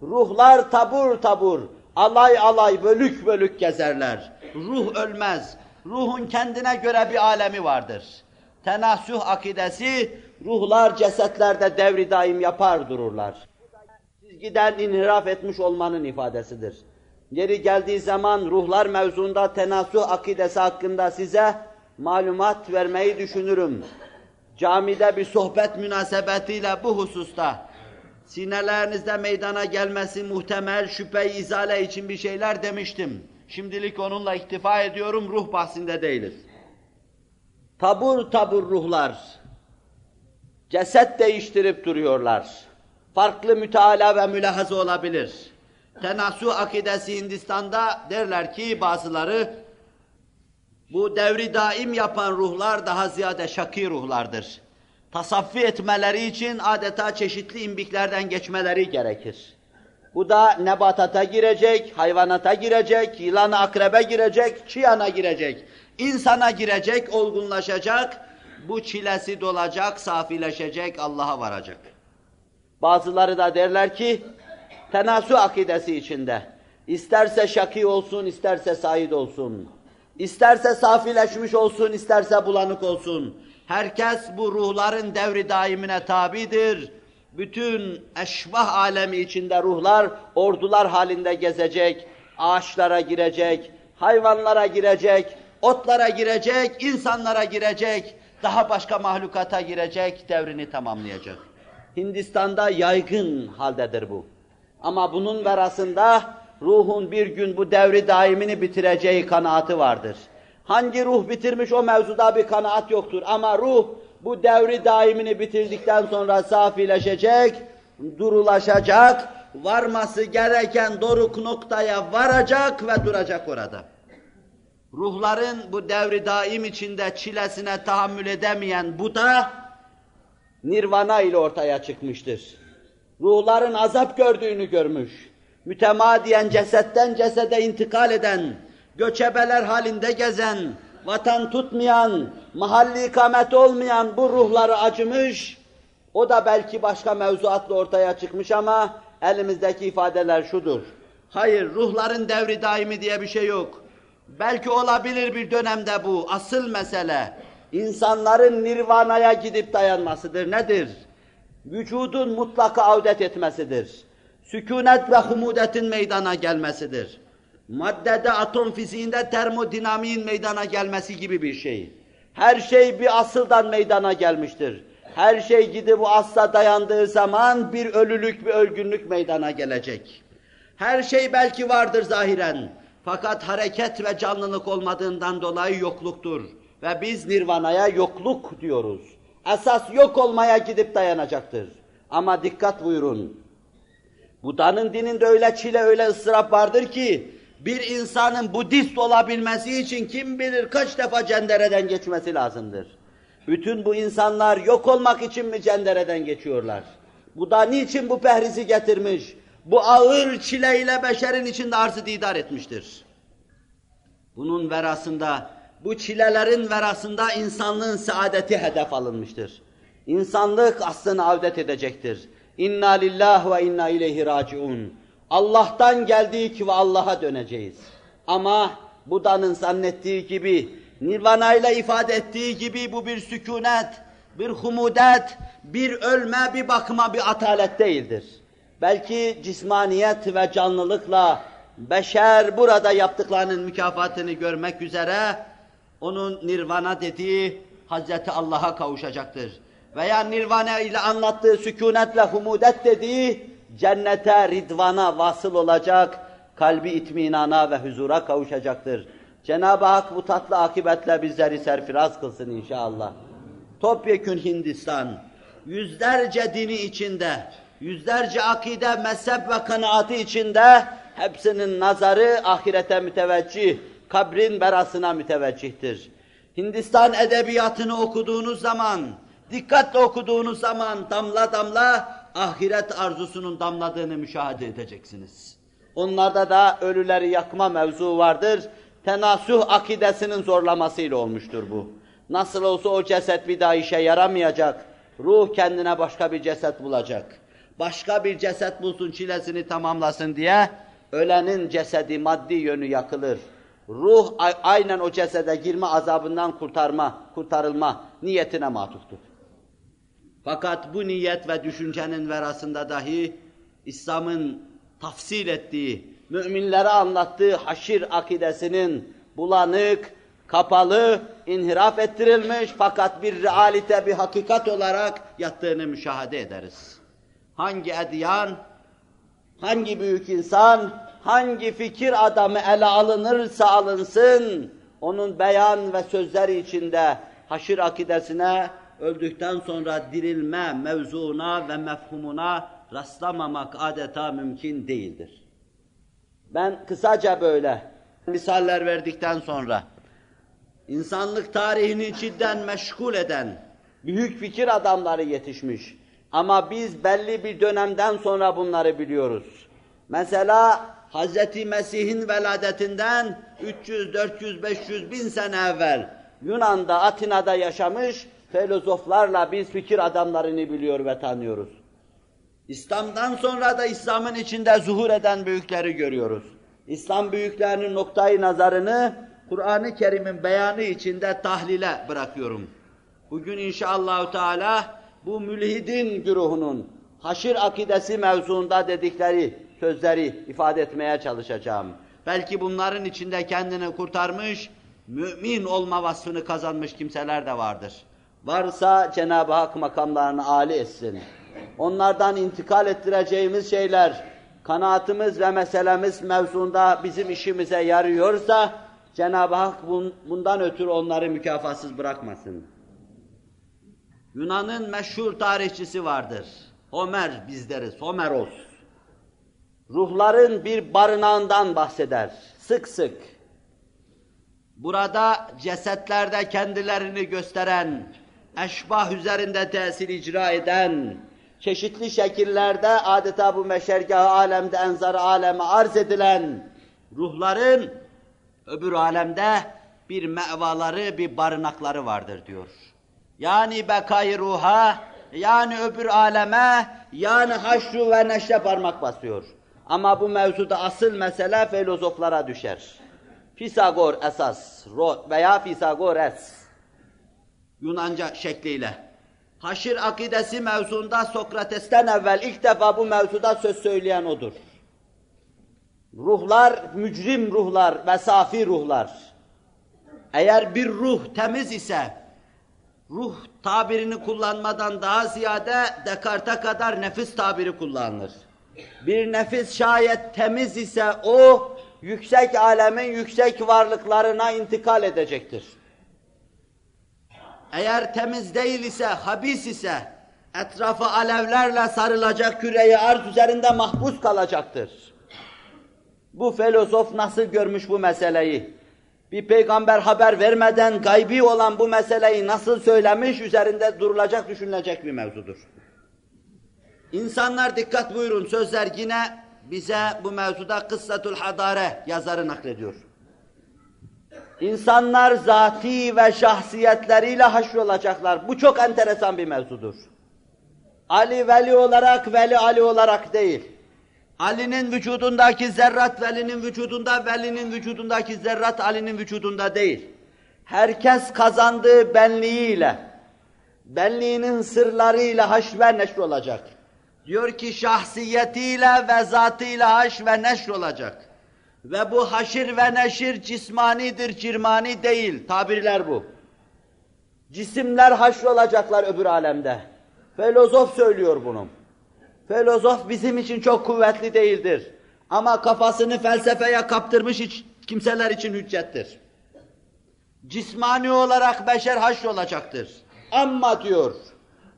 Ruhlar tabur tabur, alay alay, bölük bölük gezerler. Ruh ölmez. Ruhun kendine göre bir alemi vardır. Tenasuh akidesi, ruhlar cesetlerde devri daim yapar dururlar. Çizgiden inhiraf etmiş olmanın ifadesidir. Geri geldiği zaman ruhlar mevzunda tenasuh akidesi hakkında size malumat vermeyi düşünürüm. Camide bir sohbet münasebetiyle bu hususta sinelerinizde meydana gelmesi muhtemel şüphe izale için bir şeyler demiştim. Şimdilik onunla iktifa ediyorum, ruh bahsinde değiliz. Tabur tabur ruhlar, ceset değiştirip duruyorlar. Farklı müteala ve mülahaza olabilir. Tenasu akidesi Hindistan'da derler ki bazıları, bu devri daim yapan ruhlar daha ziyade şakî ruhlardır. Tasaffi etmeleri için adeta çeşitli imbiklerden geçmeleri gerekir. Bu da nebatata girecek, hayvanata girecek, yılana akrebe girecek, çiyana girecek, insana girecek, olgunlaşacak, bu çilesi dolacak, safileşecek, Allah'a varacak. Bazıları da derler ki, tenasu akidesi içinde, isterse şaki olsun, isterse said olsun, isterse safileşmiş olsun, isterse bulanık olsun, herkes bu ruhların devri daimine tabidir, bütün eşbah alemi içinde ruhlar ordular halinde gezecek, ağaçlara girecek, hayvanlara girecek, otlara girecek, insanlara girecek, daha başka mahlukata girecek, devrini tamamlayacak. Hindistan'da yaygın haldedir bu. Ama bunun verasında ruhun bir gün bu devri daimini bitireceği kanaati vardır. Hangi ruh bitirmiş o mevzuda bir kanaat yoktur ama ruh bu devri daimini bitirdikten sonra safileşecek, durulaşacak, varması gereken doruk noktaya varacak ve duracak orada. Ruhların bu devri daim içinde çilesine tahammül edemeyen bu da nirvana ile ortaya çıkmıştır. Ruhların azap gördüğünü görmüş, mütemadiyen cesetten cesede intikal eden, göçebeler halinde gezen, vatan tutmayan, mahalli ikamet olmayan bu ruhları acımış, o da belki başka mevzuatla ortaya çıkmış ama elimizdeki ifadeler şudur. Hayır, ruhların devri daimi diye bir şey yok. Belki olabilir bir dönemde bu. Asıl mesele, insanların nirvanaya gidip dayanmasıdır. Nedir? Vücudun mutlaka avdet etmesidir. Sükunet ve humudetin meydana gelmesidir maddede atom fiziğinde termodinamiğin meydana gelmesi gibi bir şey. Her şey bir asıldan meydana gelmiştir. Her şey gidip bu asla dayandığı zaman bir ölülük, bir ölgünlük meydana gelecek. Her şey belki vardır zahiren. Fakat hareket ve canlılık olmadığından dolayı yokluktur. Ve biz nirvanaya yokluk diyoruz. Esas yok olmaya gidip dayanacaktır. Ama dikkat buyurun. Buda'nın dininde öyle çile, öyle ıstırap vardır ki, bir insanın Budist olabilmesi için kim bilir kaç defa cendereden geçmesi lazımdır. Bütün bu insanlar yok olmak için mi cendereden geçiyorlar? Bu niçin bu pehrizi getirmiş? Bu ağır çileyle beşerin içinde arzı didar etmiştir. Bunun verasında, bu çilelerin verasında insanlığın saadeti hedef alınmıştır. İnsanlık aslını avdet edecektir. İnna lillah ve inna ileyhi raciun. Allah'tan geldik ve Allah'a döneceğiz. Ama Buda'nın zannettiği gibi, Nirvana ile ifade ettiği gibi bu bir sükunet, bir humudet, bir ölme, bir bakıma, bir atalet değildir. Belki cismaniyet ve canlılıkla beşer burada yaptıklarının mükafatını görmek üzere onun nirvana dediği Hazreti Allah'a kavuşacaktır. Veya nirvana ile anlattığı sükunet ve humudet dediği cennete, ridvana vasıl olacak, kalbi itminana ve huzura kavuşacaktır. Cenab-ı Hak bu tatlı akibetle bizleri serfiraz kılsın inşallah. Topyekün Hindistan, yüzlerce dini içinde, yüzlerce akide, mezhep ve kanaati içinde hepsinin nazarı ahirete müteveccih, kabrin berasına müteveccihtir. Hindistan edebiyatını okuduğunuz zaman, dikkatle okuduğunuz zaman damla damla ahiret arzusunun damladığını müşahede edeceksiniz. Onlarda da ölüleri yakma mevzu vardır. Tenasuh akidesinin zorlamasıyla olmuştur bu. Nasıl olsa o ceset bir daha işe yaramayacak. Ruh kendine başka bir ceset bulacak. başka bir ceset bulsun çilesini tamamlasın diye ölenin cesedi maddi yönü yakılır. Ruh aynen o cesede girme azabından kurtarma, kurtarılma niyetine matuftur. Fakat bu niyet ve düşüncenin verasında dahi İslam'ın tafsil ettiği, müminlere anlattığı haşir akidesinin bulanık, kapalı, inhiraf ettirilmiş fakat bir realite, bir hakikat olarak yattığını müşahede ederiz. Hangi edyan, hangi büyük insan, hangi fikir adamı ele alınırsa alınsın, onun beyan ve sözleri içinde haşir akidesine öldükten sonra dirilme mevzuna ve mefhumuna rastlamamak adeta mümkün değildir. Ben kısaca böyle misaller verdikten sonra insanlık tarihini cidden meşgul eden büyük fikir adamları yetişmiş. Ama biz belli bir dönemden sonra bunları biliyoruz. Mesela Hz. Mesih'in veladetinden 300, 400, 500 bin sene evvel Yunan'da, Atina'da yaşamış filozoflarla biz fikir adamlarını biliyor ve tanıyoruz. İslam'dan sonra da İslam'ın içinde zuhur eden büyükleri görüyoruz. İslam büyüklerinin noktayı nazarını Kur'an-ı Kerim'in beyanı içinde tahlile bırakıyorum. Bugün inşallah Teala bu mülhidin güruhunun haşir akidesi mevzuunda dedikleri sözleri ifade etmeye çalışacağım. Belki bunların içinde kendini kurtarmış, mümin olma vasfını kazanmış kimseler de vardır. Varsa Cenab-ı Hak makamlarını âli etsin. Onlardan intikal ettireceğimiz şeyler, kanaatimiz ve meselemiz mevzunda bizim işimize yarıyorsa, Cenab-ı Hak bundan ötürü onları mükafatsız bırakmasın. Yunan'ın meşhur tarihçisi vardır. Homer biz deriz, Homeros. Ruhların bir barınağından bahseder, sık sık. Burada cesetlerde kendilerini gösteren, eşbah üzerinde tesir icra eden, çeşitli şekillerde adeta bu meşergahı alemde enzar aleme arz edilen ruhların öbür alemde bir mevaları, bir barınakları vardır diyor. Yani bekayı ruha, yani öbür aleme, yani haşru ve neşre parmak basıyor. Ama bu mevzuda asıl mesele filozoflara düşer. Pisagor esas veya Pisagores Yunanca şekliyle. Haşir akidesi mevzunda Sokrates'ten evvel ilk defa bu mevzuda söz söyleyen odur. Ruhlar, mücrim ruhlar ve safi ruhlar. Eğer bir ruh temiz ise, ruh tabirini kullanmadan daha ziyade Descartes'e kadar nefis tabiri kullanılır. Bir nefis şayet temiz ise o, yüksek alemin yüksek varlıklarına intikal edecektir. Eğer temiz değil ise, habis ise, etrafı alevlerle sarılacak küreyi arz üzerinde mahpus kalacaktır. Bu filozof nasıl görmüş bu meseleyi? Bir peygamber haber vermeden gaybi olan bu meseleyi nasıl söylemiş, üzerinde durulacak, düşünülecek bir mevzudur. İnsanlar dikkat buyurun, sözler yine bize bu mevzuda Kıssatul Hadare yazarı naklediyor. İnsanlar zati ve şahsiyetleriyle haşrolacaklar. Bu çok enteresan bir mevzudur. Ali veli olarak, veli Ali olarak değil. Ali'nin vücudundaki zerrat velinin vücudunda, velinin vücudundaki zerrat Ali'nin vücudunda değil. Herkes kazandığı benliğiyle, benliğinin sırlarıyla haş ve neşr olacak. Diyor ki şahsiyetiyle ve zatıyla haş ve neşr olacak. Ve bu haşir ve neşir cismanidir, cirmani değil. Tabirler bu. Cisimler haşr olacaklar öbür alemde. Filozof söylüyor bunu. Filozof bizim için çok kuvvetli değildir. Ama kafasını felsefeye kaptırmış hiç kimseler için hüccettir. Cismani olarak beşer haşr olacaktır. Ama diyor,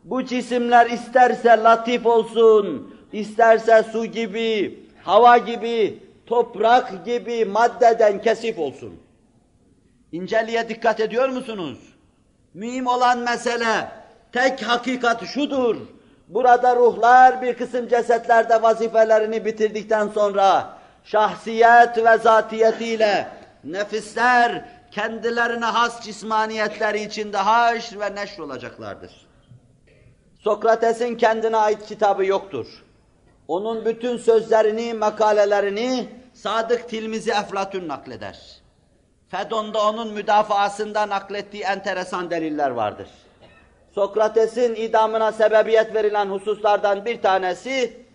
bu cisimler isterse latif olsun, isterse su gibi, hava gibi, toprak gibi maddeden kesif olsun. İnceliğe dikkat ediyor musunuz? Mühim olan mesele, tek hakikat şudur. Burada ruhlar bir kısım cesetlerde vazifelerini bitirdikten sonra şahsiyet ve zatiyetiyle nefisler kendilerine has cismaniyetleri içinde haş ve neşr olacaklardır. Sokrates'in kendine ait kitabı yoktur. Onun bütün sözlerini, makalelerini Sadık Tilmizi Eflatun nakleder. Fedon'da onun müdafaasında naklettiği enteresan deliller vardır. Sokrates'in idamına sebebiyet verilen hususlardan bir tanesi,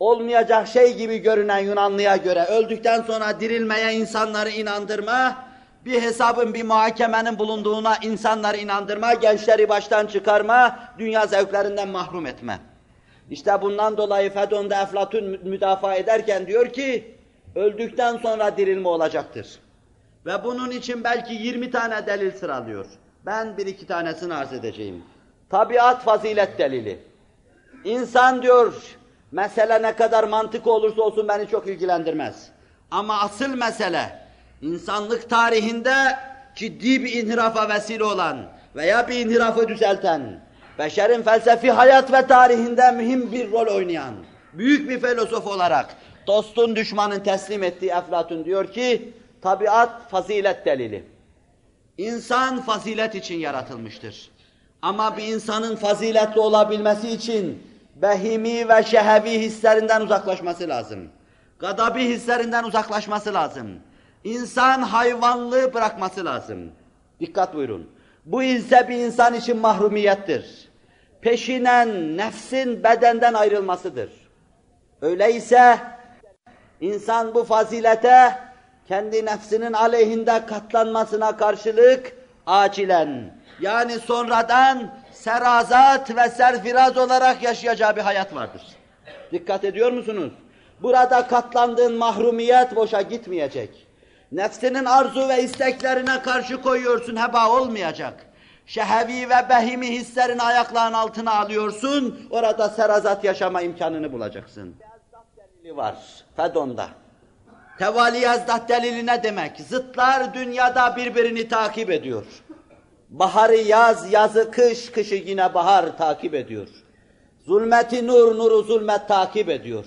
olmayacak şey gibi görünen Yunanlıya göre öldükten sonra dirilmeye insanları inandırma, bir hesabın, bir muhakemenin bulunduğuna insanları inandırma, gençleri baştan çıkarma, dünya zevklerinden mahrum etme. İşte bundan dolayı Fedon'da Eflatun müdafaa ederken diyor ki, öldükten sonra dirilme olacaktır. Ve bunun için belki 20 tane delil sıralıyor. Ben bir iki tanesini arz edeceğim. Tabiat fazilet delili. İnsan diyor, mesele ne kadar mantık olursa olsun beni çok ilgilendirmez. Ama asıl mesele, insanlık tarihinde ciddi bir inhirafa vesile olan veya bir inhirafı düzelten, beşerin felsefi hayat ve tarihinde mühim bir rol oynayan, büyük bir filozof olarak dostun düşmanın teslim ettiği Eflatun diyor ki, tabiat fazilet delili. İnsan fazilet için yaratılmıştır. Ama bir insanın faziletli olabilmesi için behimi ve şehevi hislerinden uzaklaşması lazım. Gadabi hislerinden uzaklaşması lazım. İnsan hayvanlığı bırakması lazım. Dikkat buyurun. Bu ise bir insan için mahrumiyettir. Peşinen nefsin bedenden ayrılmasıdır. Öyleyse insan bu fazilete kendi nefsinin aleyhinde katlanmasına karşılık acilen yani sonradan serazat ve serfiraz olarak yaşayacağı bir hayat vardır. Dikkat ediyor musunuz? Burada katlandığın mahrumiyet boşa gitmeyecek. Nefsinin arzu ve isteklerine karşı koyuyorsun, heba olmayacak. Şehevi ve behimi hislerini ayaklarının altına alıyorsun, orada serazat yaşama imkanını bulacaksın. delili var, Fedon'da. Tevali yazdat delili ne demek? Zıtlar dünyada birbirini takip ediyor. Baharı yaz, yazı kış, kışı yine bahar takip ediyor. Zulmeti nur, nuru zulmet takip ediyor.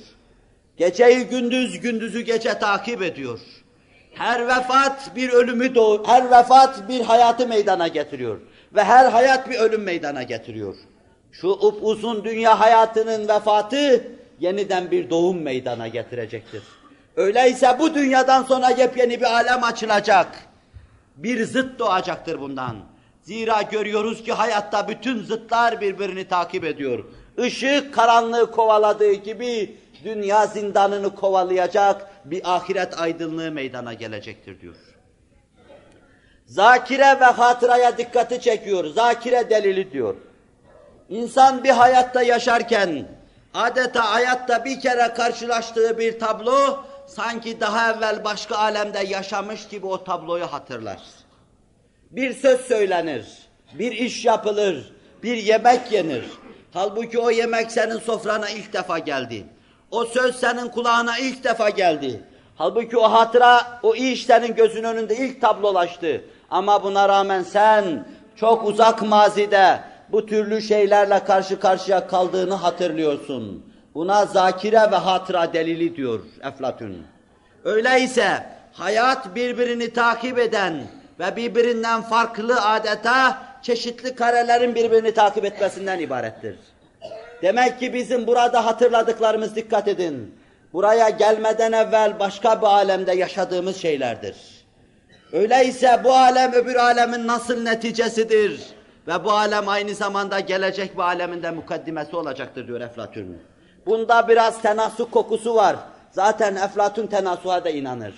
Geceyi gündüz, gündüzü gece takip ediyor. Her vefat bir ölümü doğur, her vefat bir hayatı meydana getiriyor. Ve her hayat bir ölüm meydana getiriyor. Şu uzun dünya hayatının vefatı yeniden bir doğum meydana getirecektir. Öyleyse bu dünyadan sonra yepyeni bir alem açılacak. Bir zıt doğacaktır bundan. Zira görüyoruz ki hayatta bütün zıtlar birbirini takip ediyor. Işık karanlığı kovaladığı gibi dünya zindanını kovalayacak bir ahiret aydınlığı meydana gelecektir diyor. Zakire ve hatıraya dikkati çekiyor. Zakire delili diyor. İnsan bir hayatta yaşarken adeta hayatta bir kere karşılaştığı bir tablo sanki daha evvel başka alemde yaşamış gibi o tabloyu hatırlar. Bir söz söylenir, bir iş yapılır, bir yemek yenir. Halbuki o yemek senin sofrana ilk defa geldi. O söz senin kulağına ilk defa geldi. Halbuki o hatıra, o iş senin gözün önünde ilk tablolaştı. Ama buna rağmen sen çok uzak mazide bu türlü şeylerle karşı karşıya kaldığını hatırlıyorsun. Buna zakire ve hatıra delili diyor Eflatun. Öyleyse hayat birbirini takip eden ve birbirinden farklı adeta çeşitli karelerin birbirini takip etmesinden ibarettir. Demek ki bizim burada hatırladıklarımız dikkat edin. Buraya gelmeden evvel başka bir alemde yaşadığımız şeylerdir. Öyleyse bu alem öbür alemin nasıl neticesidir? Ve bu alem aynı zamanda gelecek bir alemin de mukaddimesi olacaktır diyor Eflatun. Bunda biraz tenasuk kokusu var. Zaten Eflatun tenasuha da inanır.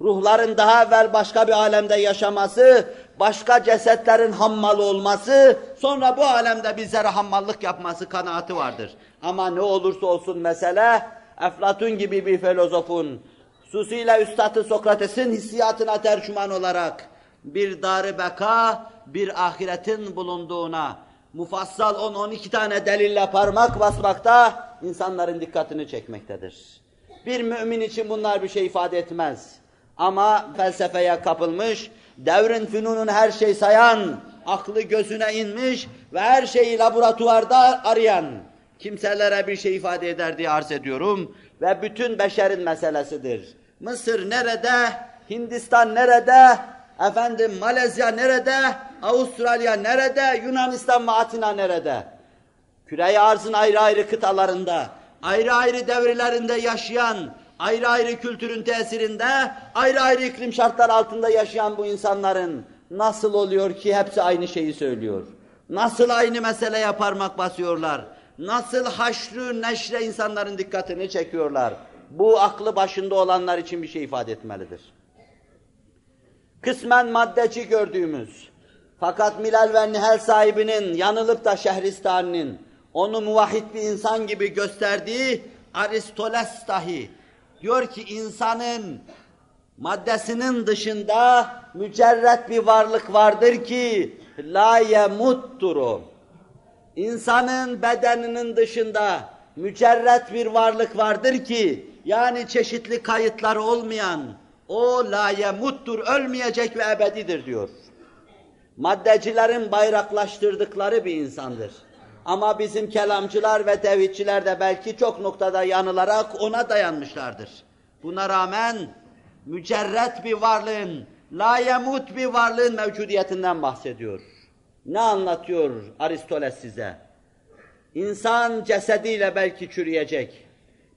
Ruhların daha evvel başka bir alemde yaşaması, başka cesetlerin hammalı olması, sonra bu alemde bizlere hammallık yapması kanaati vardır. Ama ne olursa olsun mesele, Eflatun gibi bir filozofun, hususiyle Üstad-ı Sokrates'in hissiyatına tercüman olarak bir dar beka, bir ahiretin bulunduğuna, mufassal 10-12 tane delille parmak basmakta insanların dikkatini çekmektedir. Bir mümin için bunlar bir şey ifade etmez. Ama felsefeye kapılmış, devrin fünunun her şey sayan, aklı gözüne inmiş ve her şeyi laboratuvarda arayan kimselere bir şey ifade eder diye arz ediyorum. Ve bütün beşerin meselesidir. Mısır nerede, Hindistan nerede, efendim Malezya nerede, Avustralya nerede, Yunanistan ve Atina nerede? Küre arzın ayrı ayrı kıtalarında ayrı ayrı devrelerinde yaşayan, ayrı ayrı kültürün tesirinde, ayrı ayrı iklim şartlar altında yaşayan bu insanların nasıl oluyor ki hepsi aynı şeyi söylüyor? Nasıl aynı meseleye parmak basıyorlar? Nasıl haşrı neşre insanların dikkatini çekiyorlar? Bu aklı başında olanlar için bir şey ifade etmelidir. Kısmen maddeci gördüğümüz, fakat Milal ve Nihal sahibinin yanılıp da Şehristani'nin onu muvahhid bir insan gibi gösterdiği Aristoteles dahi diyor ki insanın maddesinin dışında mücerret bir varlık vardır ki la yemuttur İnsanın bedeninin dışında mücerret bir varlık vardır ki yani çeşitli kayıtları olmayan o la yemuttur ölmeyecek ve ebedidir diyor. Maddecilerin bayraklaştırdıkları bir insandır. Ama bizim kelamcılar ve tevhidçiler de belki çok noktada yanılarak ona dayanmışlardır. Buna rağmen mücerret bir varlığın, la yemut bir varlığın mevcudiyetinden bahsediyor. Ne anlatıyor Aristoteles size? İnsan cesediyle belki çürüyecek,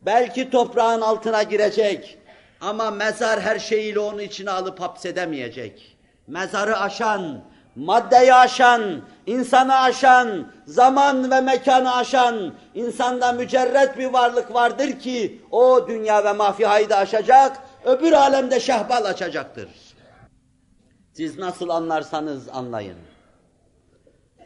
belki toprağın altına girecek ama mezar her şeyiyle onu içine alıp hapsedemeyecek. Mezarı aşan, maddeyi aşan, insanı aşan, zaman ve mekanı aşan, insanda mücerret bir varlık vardır ki o dünya ve mafihayı da aşacak, öbür alemde şehbal açacaktır. Siz nasıl anlarsanız anlayın.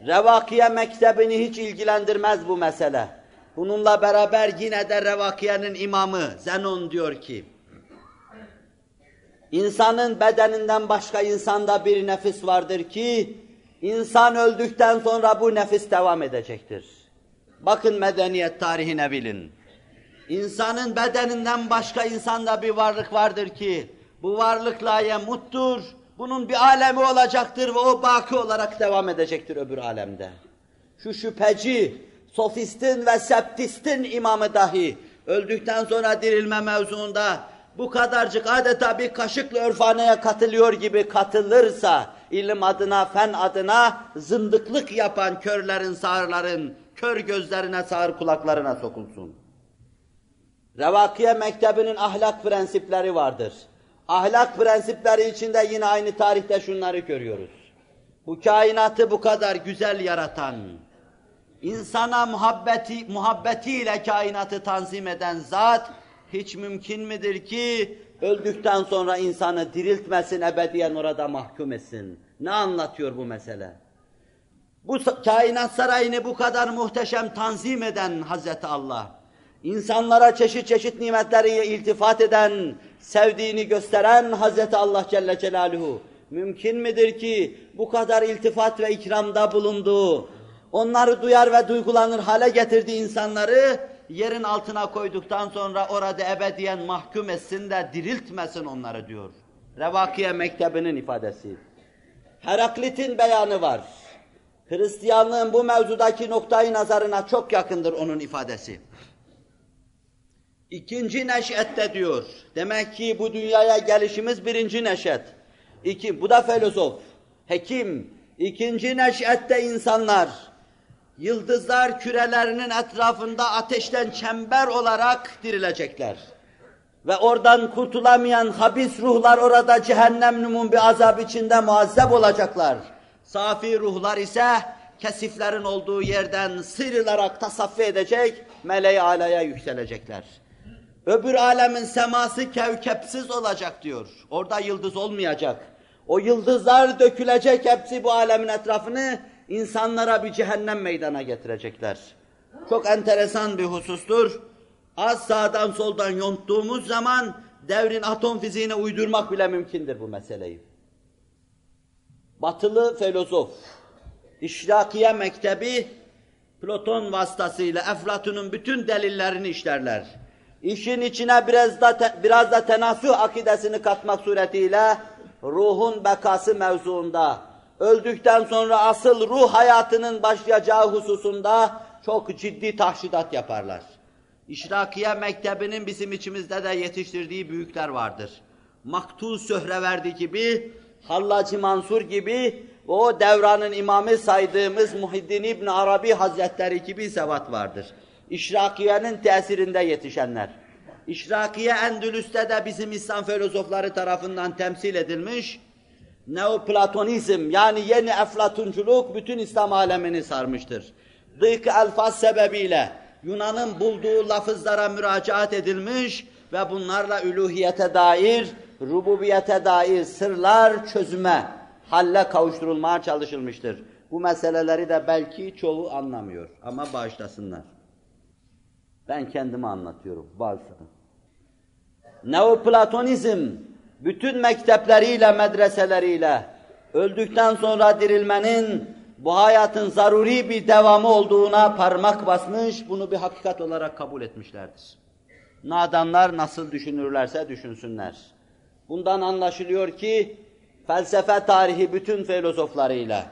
Revakiye mektebini hiç ilgilendirmez bu mesele. Bununla beraber yine de Revakiye'nin imamı Zenon diyor ki, İnsanın bedeninden başka insanda bir nefis vardır ki, insan öldükten sonra bu nefis devam edecektir. Bakın medeniyet tarihine bilin. İnsanın bedeninden başka insanda bir varlık vardır ki, bu varlık la yemuttur, bunun bir alemi olacaktır ve o baki olarak devam edecektir öbür alemde. Şu şüpheci, sofistin ve septistin imamı dahi öldükten sonra dirilme mevzuunda bu kadarcık adeta bir kaşıkla örfaneye katılıyor gibi katılırsa, ilim adına, fen adına zındıklık yapan körlerin, sağırların, kör gözlerine, sağır kulaklarına sokulsun. Revakiye Mektebi'nin ahlak prensipleri vardır. Ahlak prensipleri içinde yine aynı tarihte şunları görüyoruz. Bu kainatı bu kadar güzel yaratan, insana muhabbeti, muhabbetiyle kainatı tanzim eden zat, hiç mümkün midir ki öldükten sonra insanı diriltmesin, ebediyen orada mahkum etsin? Ne anlatıyor bu mesele? Bu kainat sarayını bu kadar muhteşem tanzim eden Hazreti Allah, insanlara çeşit çeşit nimetleriyle iltifat eden, sevdiğini gösteren Hazreti Allah Celle Celaluhu, mümkün midir ki bu kadar iltifat ve ikramda bulunduğu, onları duyar ve duygulanır hale getirdiği insanları yerin altına koyduktan sonra orada ebediyen mahkum etsin de diriltmesin onları diyor. Revakiye Mektebi'nin ifadesi. Heraklit'in beyanı var. Hristiyanlığın bu mevzudaki noktayı nazarına çok yakındır onun ifadesi. İkinci neşette diyor. Demek ki bu dünyaya gelişimiz birinci neşet. İki, bu da filozof, hekim. İkinci neşette insanlar yıldızlar kürelerinin etrafında ateşten çember olarak dirilecekler. Ve oradan kurtulamayan habis ruhlar orada cehennem numun bir azap içinde muazzeb olacaklar. Safi ruhlar ise kesiflerin olduğu yerden sıyrılarak tasaffi edecek, meleği alaya yükselecekler. Öbür alemin seması kevkepsiz olacak diyor. Orada yıldız olmayacak. O yıldızlar dökülecek hepsi bu alemin etrafını insanlara bir cehennem meydana getirecekler. Çok enteresan bir husustur. Az sağdan soldan yonttuğumuz zaman devrin atom fiziğine uydurmak bile mümkündür bu meseleyi. Batılı filozof, İşrakiye Mektebi, Platon vasıtasıyla Eflatun'un bütün delillerini işlerler. İşin içine biraz da biraz da tenasüh akidesini katmak suretiyle ruhun bekası mevzuunda öldükten sonra asıl ruh hayatının başlayacağı hususunda çok ciddi tahşidat yaparlar. İşrakiye Mektebi'nin bizim içimizde de yetiştirdiği büyükler vardır. Maktul Söhreverdi gibi, Hallacı Mansur gibi ve o devranın imamı saydığımız Muhiddin İbn Arabi Hazretleri gibi zevat vardır. İşrakiye'nin tesirinde yetişenler. İşrakiye Endülüs'te de bizim İslam filozofları tarafından temsil edilmiş. Neoplatonizm yani yeni eflatunculuk bütün İslam alemini sarmıştır. Dık elfaz sebebiyle Yunan'ın bulduğu lafızlara müracaat edilmiş ve bunlarla üluhiyete dair, rububiyete dair sırlar çözüme, halle kavuşturulmaya çalışılmıştır. Bu meseleleri de belki çoğu anlamıyor ama bağışlasınlar. Ben kendime anlatıyorum bazısını. Neoplatonizm bütün mektepleriyle, medreseleriyle öldükten sonra dirilmenin bu hayatın zaruri bir devamı olduğuna parmak basmış, bunu bir hakikat olarak kabul etmişlerdir. Nadanlar nasıl düşünürlerse düşünsünler. Bundan anlaşılıyor ki felsefe tarihi bütün filozoflarıyla,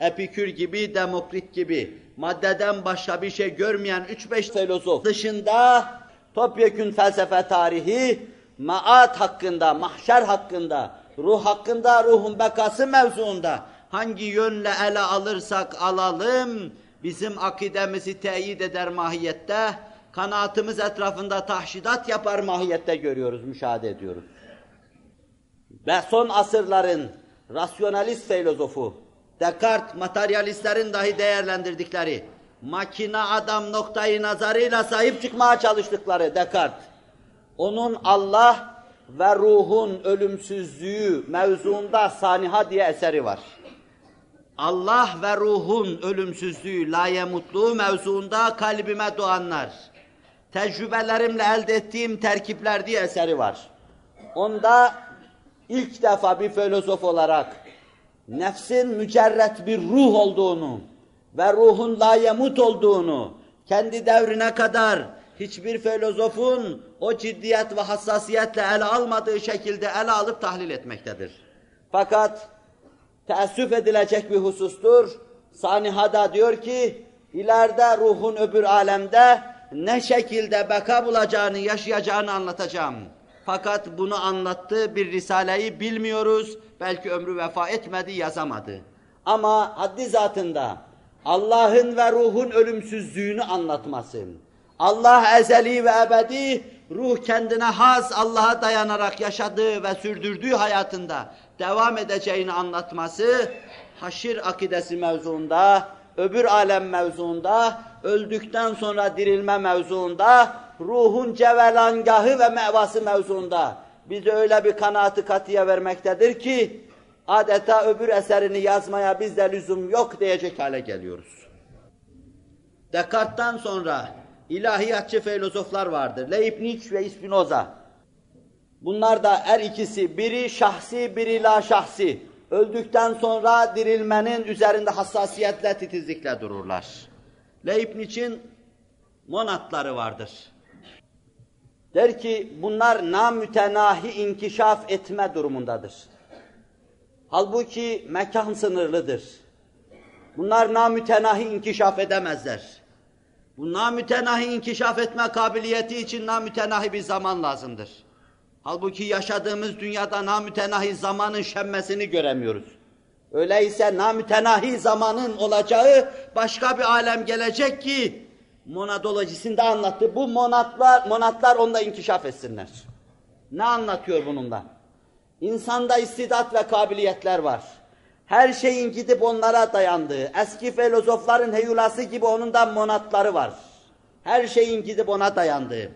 Epikür gibi, Demokrit gibi, maddeden başka bir şey görmeyen 3-5 filozof dışında topyekün felsefe tarihi, maat hakkında, mahşer hakkında, ruh hakkında, ruhun bekası mevzuunda hangi yönle ele alırsak alalım, bizim akidemizi teyit eder mahiyette, kanaatımız etrafında tahşidat yapar mahiyette görüyoruz, müşahede ediyoruz. Ve son asırların rasyonalist filozofu, Descartes, materyalistlerin dahi değerlendirdikleri, makina adam noktayı nazarıyla sahip çıkmaya çalıştıkları Descartes, onun Allah ve ruhun ölümsüzlüğü mevzuunda Saniha diye eseri var. Allah ve ruhun ölümsüzlüğü, layemutluğu mevzuunda kalbime doğanlar, tecrübelerimle elde ettiğim terkipler diye eseri var. Onda ilk defa bir filozof olarak nefsin mücerret bir ruh olduğunu ve ruhun layemut olduğunu kendi devrine kadar hiçbir filozofun o ciddiyet ve hassasiyetle ele almadığı şekilde ele alıp tahlil etmektedir. Fakat teessüf edilecek bir husustur. Saniha'da diyor ki, ileride ruhun öbür alemde ne şekilde beka bulacağını, yaşayacağını anlatacağım. Fakat bunu anlattığı bir risaleyi bilmiyoruz. Belki ömrü vefa etmedi, yazamadı. Ama haddi zatında Allah'ın ve ruhun ölümsüzlüğünü anlatması, Allah ezeli ve ebedi, ruh kendine has Allah'a dayanarak yaşadığı ve sürdürdüğü hayatında devam edeceğini anlatması, haşir akidesi mevzuunda, öbür alem mevzuunda, öldükten sonra dirilme mevzuunda, ruhun cevelangahı ve mevası mevzuunda bize öyle bir kanaatı katiye vermektedir ki, adeta öbür eserini yazmaya bizde lüzum yok diyecek hale geliyoruz. Descartes'tan sonra ilahiyatçı filozoflar vardır. Leibniz ve Spinoza. Bunlar da her ikisi biri şahsi, biri la şahsi. Öldükten sonra dirilmenin üzerinde hassasiyetle, titizlikle dururlar. Leibniz'in monatları vardır. Der ki bunlar namütenahi inkişaf etme durumundadır. Halbuki mekan sınırlıdır. Bunlar namütenahi inkişaf edemezler. Bu namütenahi inkişaf etme kabiliyeti için namütenahi bir zaman lazımdır. Halbuki yaşadığımız dünyada namütenahi zamanın şemmesini göremiyoruz. Öyleyse namütenahi zamanın olacağı başka bir alem gelecek ki monadolojisinde anlattı. Bu monatlar, monatlar onda inkişaf etsinler. Ne anlatıyor bununla? İnsanda istidat ve kabiliyetler var. Her şeyin gidip onlara dayandığı, eski filozofların heyulası gibi onun da monatları var. Her şeyin gidip ona dayandığı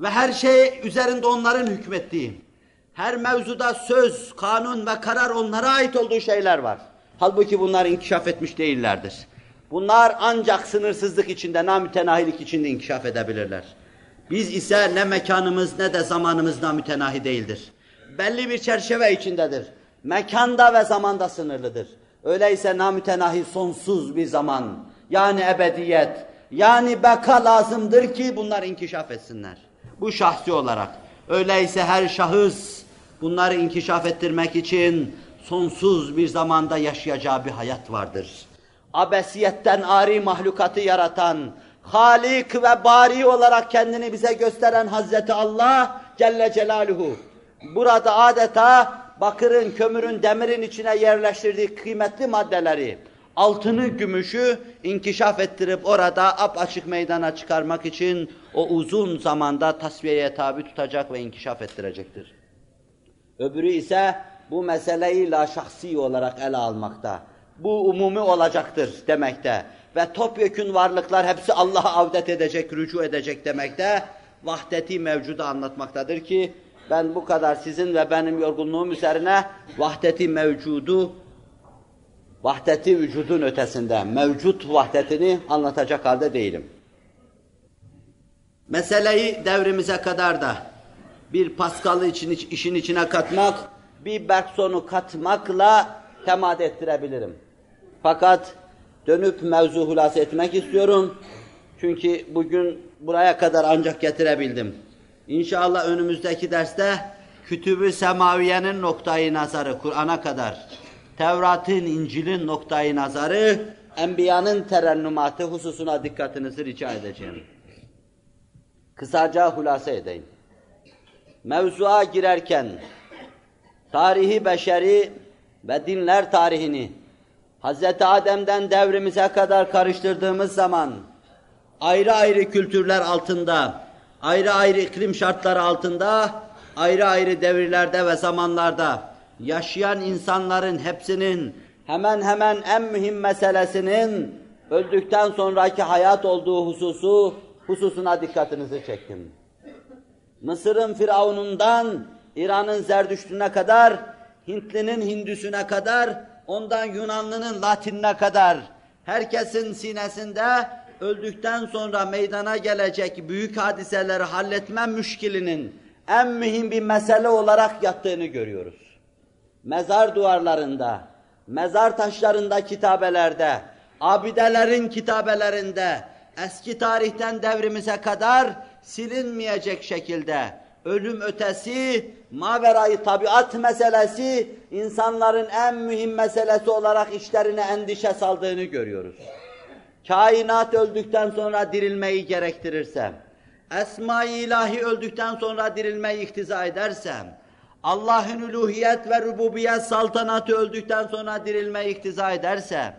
ve her şey üzerinde onların hükmettiği, her mevzuda söz, kanun ve karar onlara ait olduğu şeyler var. Halbuki bunlar inkişaf etmiş değillerdir. Bunlar ancak sınırsızlık içinde, namütenahilik içinde inkişaf edebilirler. Biz ise ne mekanımız ne de zamanımız namütenahi değildir. Belli bir çerçeve içindedir. Mekanda ve zamanda sınırlıdır. Öyleyse namütenahi sonsuz bir zaman, yani ebediyet, yani beka lazımdır ki bunlar inkişaf etsinler. Bu şahsi olarak. Öyleyse her şahıs bunları inkişaf ettirmek için sonsuz bir zamanda yaşayacağı bir hayat vardır. Abesiyetten ari mahlukatı yaratan, Halik ve Bari olarak kendini bize gösteren Hazreti Allah Celle Celaluhu. Burada adeta bakırın, kömürün, demirin içine yerleştirdiği kıymetli maddeleri altını, gümüşü inkişaf ettirip orada apaçık meydana çıkarmak için o uzun zamanda tasfiyeye tabi tutacak ve inkişaf ettirecektir. Öbürü ise bu meseleyi la şahsi olarak ele almakta. Bu umumi olacaktır demekte. Ve topyekün varlıklar hepsi Allah'a avdet edecek, rücu edecek demekte. Vahdeti mevcudu anlatmaktadır ki ben bu kadar sizin ve benim yorgunluğum üzerine vahdeti mevcudu vahdeti vücudun ötesinde mevcut vahdetini anlatacak halde değilim. Meseleyi devrimize kadar da bir Pascal'ı için, işin içine katmak, bir Bergson'u katmakla temad ettirebilirim. Fakat dönüp mevzu hulasa etmek istiyorum. Çünkü bugün buraya kadar ancak getirebildim. İnşallah önümüzdeki derste Kütüb-ü Semaviye'nin noktayı nazarı Kur'an'a kadar Tevrat'ın, İncil'in noktayı nazarı, Enbiya'nın terennümatı hususuna dikkatinizi rica edeceğim. Kısaca hulase edeyim. Mevzuğa girerken, tarihi beşeri ve dinler tarihini Hz. Adem'den devrimize kadar karıştırdığımız zaman ayrı ayrı kültürler altında, ayrı ayrı iklim şartları altında, ayrı ayrı devirlerde ve zamanlarda yaşayan insanların hepsinin hemen hemen en mühim meselesinin öldükten sonraki hayat olduğu hususu hususuna dikkatinizi çektim. Mısır'ın Firavun'undan İran'ın Zerdüştü'ne kadar, Hintlinin Hindüsüne kadar, ondan Yunanlının Latinine kadar herkesin sinesinde öldükten sonra meydana gelecek büyük hadiseleri halletme müşkilinin en mühim bir mesele olarak yattığını görüyoruz mezar duvarlarında, mezar taşlarında kitabelerde, abidelerin kitabelerinde, eski tarihten devrimize kadar silinmeyecek şekilde ölüm ötesi, maverayı tabiat meselesi insanların en mühim meselesi olarak işlerine endişe saldığını görüyoruz. Kainat öldükten sonra dirilmeyi gerektirirse, Esma-i ilahi öldükten sonra dirilmeyi iktiza edersem, Allah'ın uluhiyet ve rububiyet saltanatı öldükten sonra dirilme iktiza ederse,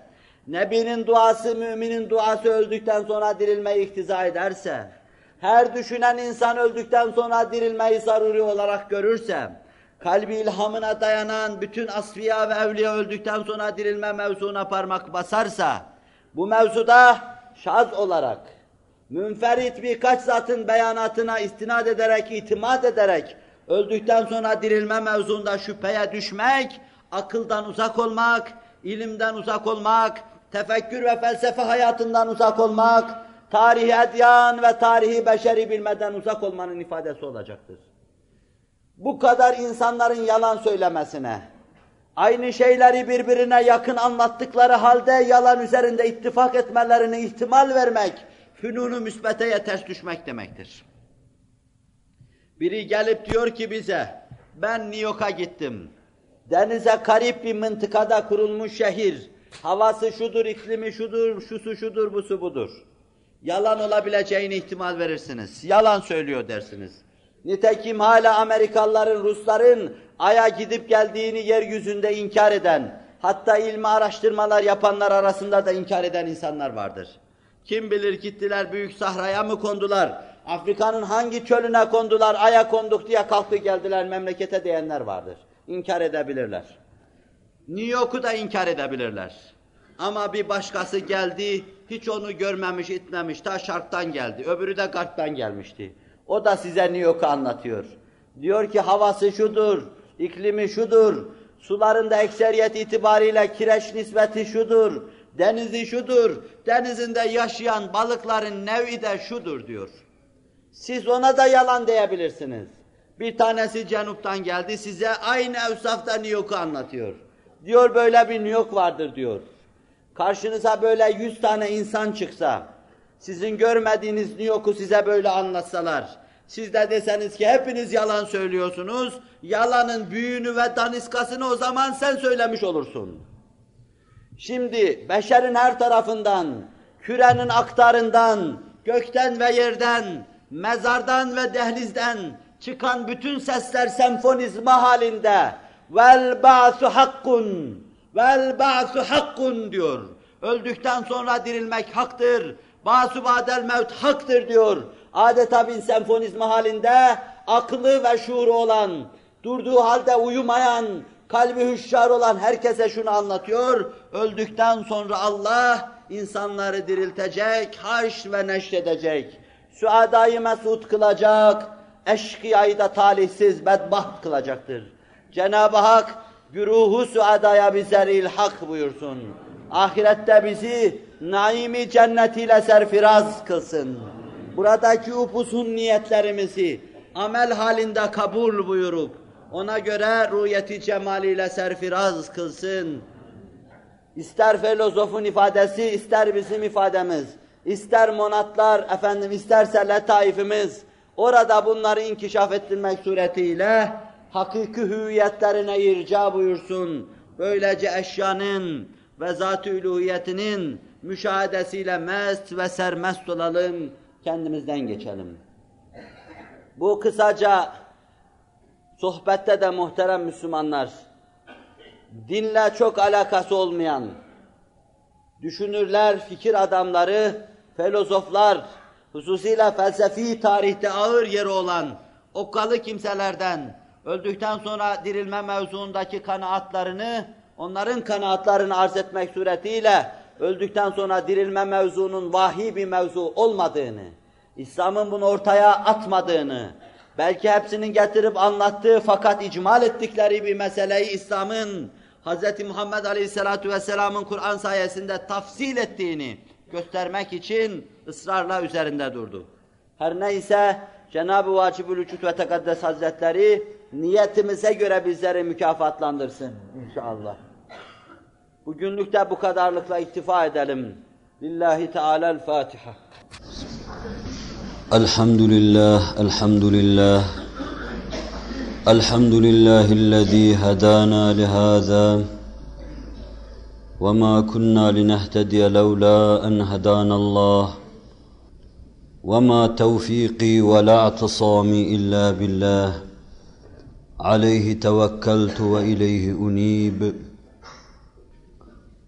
Nebi'nin duası, müminin duası öldükten sonra dirilme iktiza ederse, her düşünen insan öldükten sonra dirilmeyi zaruri olarak görürse, kalbi ilhamına dayanan bütün asfiya ve evliya öldükten sonra dirilme mevzuna parmak basarsa, bu mevzuda şaz olarak, münferit birkaç zatın beyanatına istinad ederek, itimat ederek, öldükten sonra dirilme mevzunda şüpheye düşmek, akıldan uzak olmak, ilimden uzak olmak, tefekkür ve felsefe hayatından uzak olmak, tarihi edyan ve tarihi beşeri bilmeden uzak olmanın ifadesi olacaktır. Bu kadar insanların yalan söylemesine, aynı şeyleri birbirine yakın anlattıkları halde yalan üzerinde ittifak etmelerini ihtimal vermek, fünunu müsbeteye ters düşmek demektir. Biri gelip diyor ki bize, ben New York'a gittim. Denize karip bir mıntıkada kurulmuş şehir. Havası şudur, iklimi şudur, şusu şudur, busu budur. Yalan olabileceğini ihtimal verirsiniz. Yalan söylüyor dersiniz. Nitekim hala Amerikalıların, Rusların Ay'a gidip geldiğini yeryüzünde inkar eden, hatta ilmi araştırmalar yapanlar arasında da inkar eden insanlar vardır. Kim bilir gittiler büyük sahraya mı kondular, Afrika'nın hangi çölüne kondular, aya konduk diye kalktı geldiler memlekete diyenler vardır. İnkar edebilirler. New York'u da inkar edebilirler. Ama bir başkası geldi, hiç onu görmemiş, itmemiş, ta şarktan geldi. Öbürü de garptan gelmişti. O da size New York'u anlatıyor. Diyor ki havası şudur, iklimi şudur, sularında ekseriyet itibariyle kireç nispeti şudur, denizi şudur, denizinde yaşayan balıkların nevi de şudur diyor. Siz ona da yalan diyebilirsiniz. Bir tanesi Cenup'tan geldi size aynı evsafta New anlatıyor. Diyor böyle bir New vardır diyor. Karşınıza böyle yüz tane insan çıksa, sizin görmediğiniz New size böyle anlatsalar, siz de deseniz ki hepiniz yalan söylüyorsunuz, yalanın büyüğünü ve daniskasını o zaman sen söylemiş olursun. Şimdi beşerin her tarafından, kürenin aktarından, gökten ve yerden, mezardan ve dehlizden çıkan bütün sesler senfonizma halinde vel ba'su hakkun vel ba'su hakkun diyor. Öldükten sonra dirilmek haktır. Basubadel mevt haktır diyor. Adeta bir senfonizm halinde aklı ve şuuru olan, durduğu halde uyumayan, kalbi hüşşar olan herkese şunu anlatıyor. Öldükten sonra Allah insanları diriltecek, haş ve neşredecek. Suadayı mesut kılacak, eşkıyayı da talihsiz, bedbaht kılacaktır. Cenab-ı Hak güruhu suadaya bize ilhak buyursun. Ahirette bizi naimi cennetiyle serfiraz kılsın. Buradaki upuzun niyetlerimizi amel halinde kabul buyurup ona göre rüyeti cemaliyle serfiraz kılsın. İster filozofun ifadesi, ister bizim ifademiz, ister monatlar, efendim isterse letaifimiz, orada bunları inkişaf ettirmek suretiyle hakiki hüviyetlerine irca buyursun. Böylece eşyanın ve zat-ı müşahedesiyle mest ve sermest olalım, kendimizden geçelim. Bu kısaca sohbette de muhterem Müslümanlar, dinle çok alakası olmayan, düşünürler, fikir adamları, filozoflar, hususiyle felsefi tarihte ağır yeri olan okkalı kimselerden öldükten sonra dirilme mevzuundaki kanaatlarını, onların kanaatlarını arz etmek suretiyle öldükten sonra dirilme mevzunun vahiy bir mevzu olmadığını, İslam'ın bunu ortaya atmadığını, belki hepsinin getirip anlattığı fakat icmal ettikleri bir meseleyi İslam'ın Hz. Muhammed Aleyhisselatü Vesselam'ın Kur'an sayesinde tafsil ettiğini göstermek için ısrarla üzerinde durdu. Her neyse Cenab-ı Vacibül Vücut ve Tekaddes Hazretleri niyetimize göre bizleri mükafatlandırsın inşallah. Bugünlükte bu kadarlıkla iktifa edelim. Lillahi Teala'l Fatiha. Elhamdülillah, elhamdülillah. Elhamdülillahi'llezî hedâna lihâzâ. وما كنا لنهتدي لولا أن هدانا الله وما توفيقي ولا اعتصامي إلا بالله عليه توكلت وإليه أنيب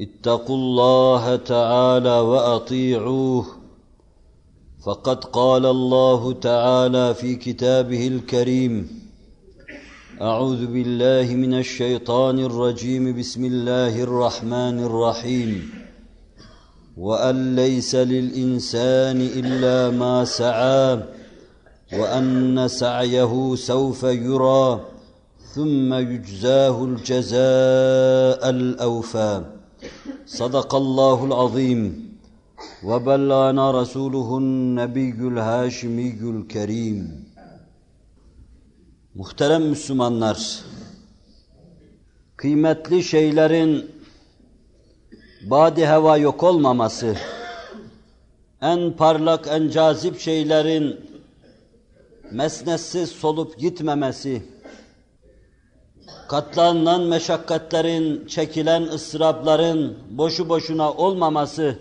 اتقوا الله تعالى وأطيعوه. فقد قال الله تعالى في كتابه الكريم أعوذ بالله من الشيطان الرجيم بسم الله الرحمن الرحيم. وأن ليس للإنسان إلا ما سعى وأن سعيه سوف يرى ثم يجزاه الجزاء الأوفى. صدق الله العظيم وبلغنا رسوله النبي الهاشمي الكريم Muhterem Müslümanlar, kıymetli şeylerin badi heva yok olmaması, en parlak, en cazip şeylerin mesnetsiz solup gitmemesi, katlanılan meşakkatlerin, çekilen ıstırapların boşu boşuna olmaması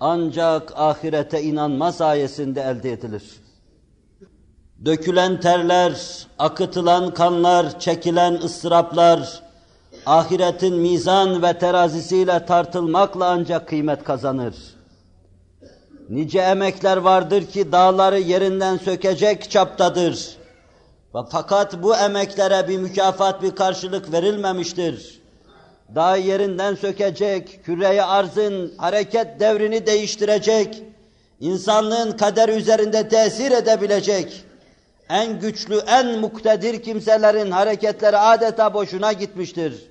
ancak ahirete inanma sayesinde elde edilir. Dökülen terler, akıtılan kanlar, çekilen ıstıraplar, ahiretin mizan ve terazisiyle tartılmakla ancak kıymet kazanır. Nice emekler vardır ki dağları yerinden sökecek çaptadır. Fakat bu emeklere bir mükafat, bir karşılık verilmemiştir. Dağ yerinden sökecek, küreye arzın hareket devrini değiştirecek, insanlığın kaderi üzerinde tesir edebilecek en güçlü, en muktedir kimselerin hareketleri adeta boşuna gitmiştir.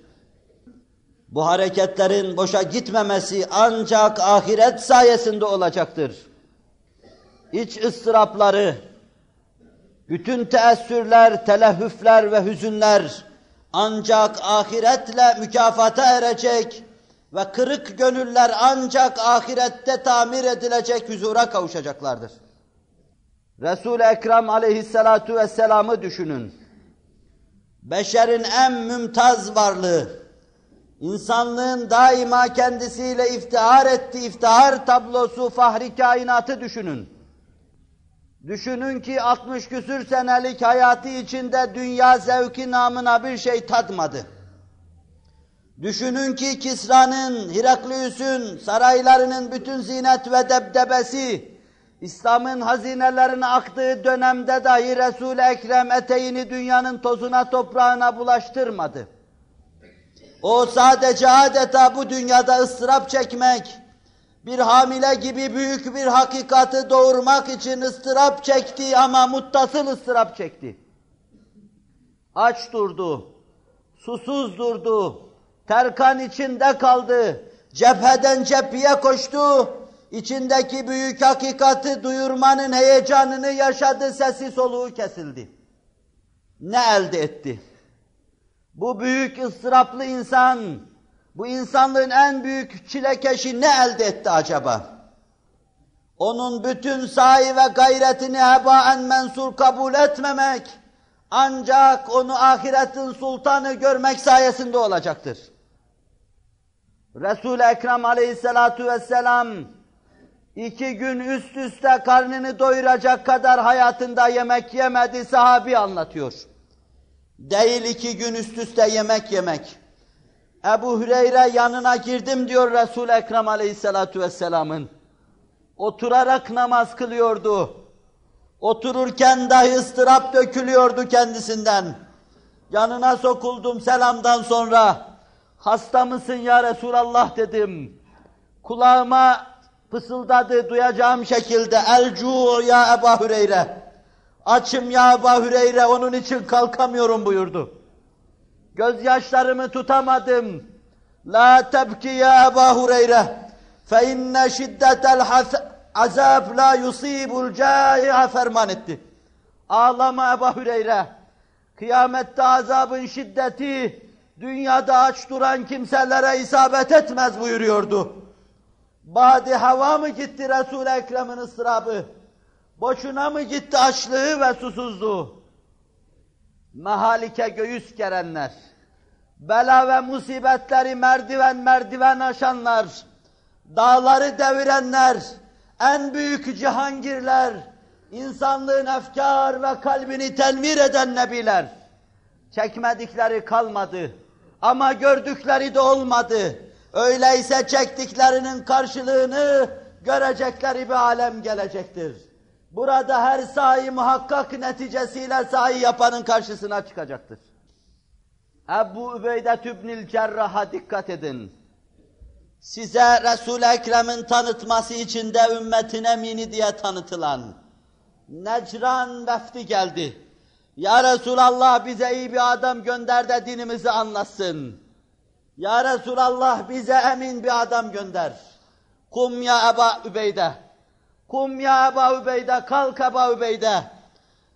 Bu hareketlerin boşa gitmemesi ancak ahiret sayesinde olacaktır. İç ıstırapları, bütün teessürler, telehüfler ve hüzünler ancak ahiretle mükafata erecek ve kırık gönüller ancak ahirette tamir edilecek huzura kavuşacaklardır. Resul-i Ekrem aleyhissalatu vesselam'ı düşünün. Beşerin en mümtaz varlığı, insanlığın daima kendisiyle iftihar ettiği iftihar tablosu fahri kainatı düşünün. Düşünün ki 60 küsür senelik hayatı içinde dünya zevki namına bir şey tadmadı. Düşünün ki Kisra'nın, Heraklius'un, saraylarının bütün zinet ve debdebesi, İslam'ın hazinelerine aktığı dönemde dahi Resul-i Ekrem eteğini dünyanın tozuna toprağına bulaştırmadı. O sadece adeta bu dünyada ıstırap çekmek, bir hamile gibi büyük bir hakikati doğurmak için ıstırap çekti ama muttasıl ıstırap çekti. Aç durdu, susuz durdu, terkan içinde kaldı, cepheden cepheye koştu, içindeki büyük hakikati duyurmanın heyecanını yaşadı, sesi soluğu kesildi. Ne elde etti? Bu büyük ıstıraplı insan, bu insanlığın en büyük çilekeşi ne elde etti acaba? Onun bütün sahi ve gayretini hebaen mensur kabul etmemek, ancak onu ahiretin sultanı görmek sayesinde olacaktır. Resul-i Ekrem aleyhissalatu vesselam, iki gün üst üste karnını doyuracak kadar hayatında yemek yemedi sahabi anlatıyor. Değil iki gün üst üste yemek yemek. Ebu Hüreyre yanına girdim diyor Resul-i Ekrem aleyhissalatu vesselamın. Oturarak namaz kılıyordu. Otururken dahi ıstırap dökülüyordu kendisinden. Yanına sokuldum selamdan sonra. Hasta mısın ya Resulallah dedim. Kulağıma fısıldadı duyacağım şekilde. Elcu ya Ebu Hüreyre. Açım ya Ebu Hüreyre onun için kalkamıyorum buyurdu. Gözyaşlarımı tutamadım. La tebki ya Ebu Hureyre. Fe inne şiddetel azab la yusibul cai'a ferman etti. Ağlama Ebu Hureyre. Kıyamette azabın şiddeti dünyada aç duran kimselere isabet etmez buyuruyordu. Badi hava mı gitti Resul-i Ekrem'in ıstırabı? Boşuna mı gitti açlığı ve susuzluğu? Mehalike göğüs gerenler, bela ve musibetleri merdiven merdiven aşanlar, dağları devirenler, en büyük cihangirler, insanlığın efkar ve kalbini tenvir eden nebiler, çekmedikleri kalmadı ama gördükleri de olmadı. Öyleyse çektiklerinin karşılığını görecekleri bir alem gelecektir. Burada her sahi muhakkak neticesiyle sahi yapanın karşısına çıkacaktır. Ebu Übeyde Tübnil Cerrah'a dikkat edin. Size Resul-i Ekrem'in tanıtması için de ümmetine mini diye tanıtılan Necran vefdi geldi. Ya Resulallah bize iyi bir adam gönder de dinimizi anlatsın. Ya Resulallah bize emin bir adam gönder. Kum ya Eba Übeyde. Kum ya Ebu Übeyde, kalk Ebu Übeyde.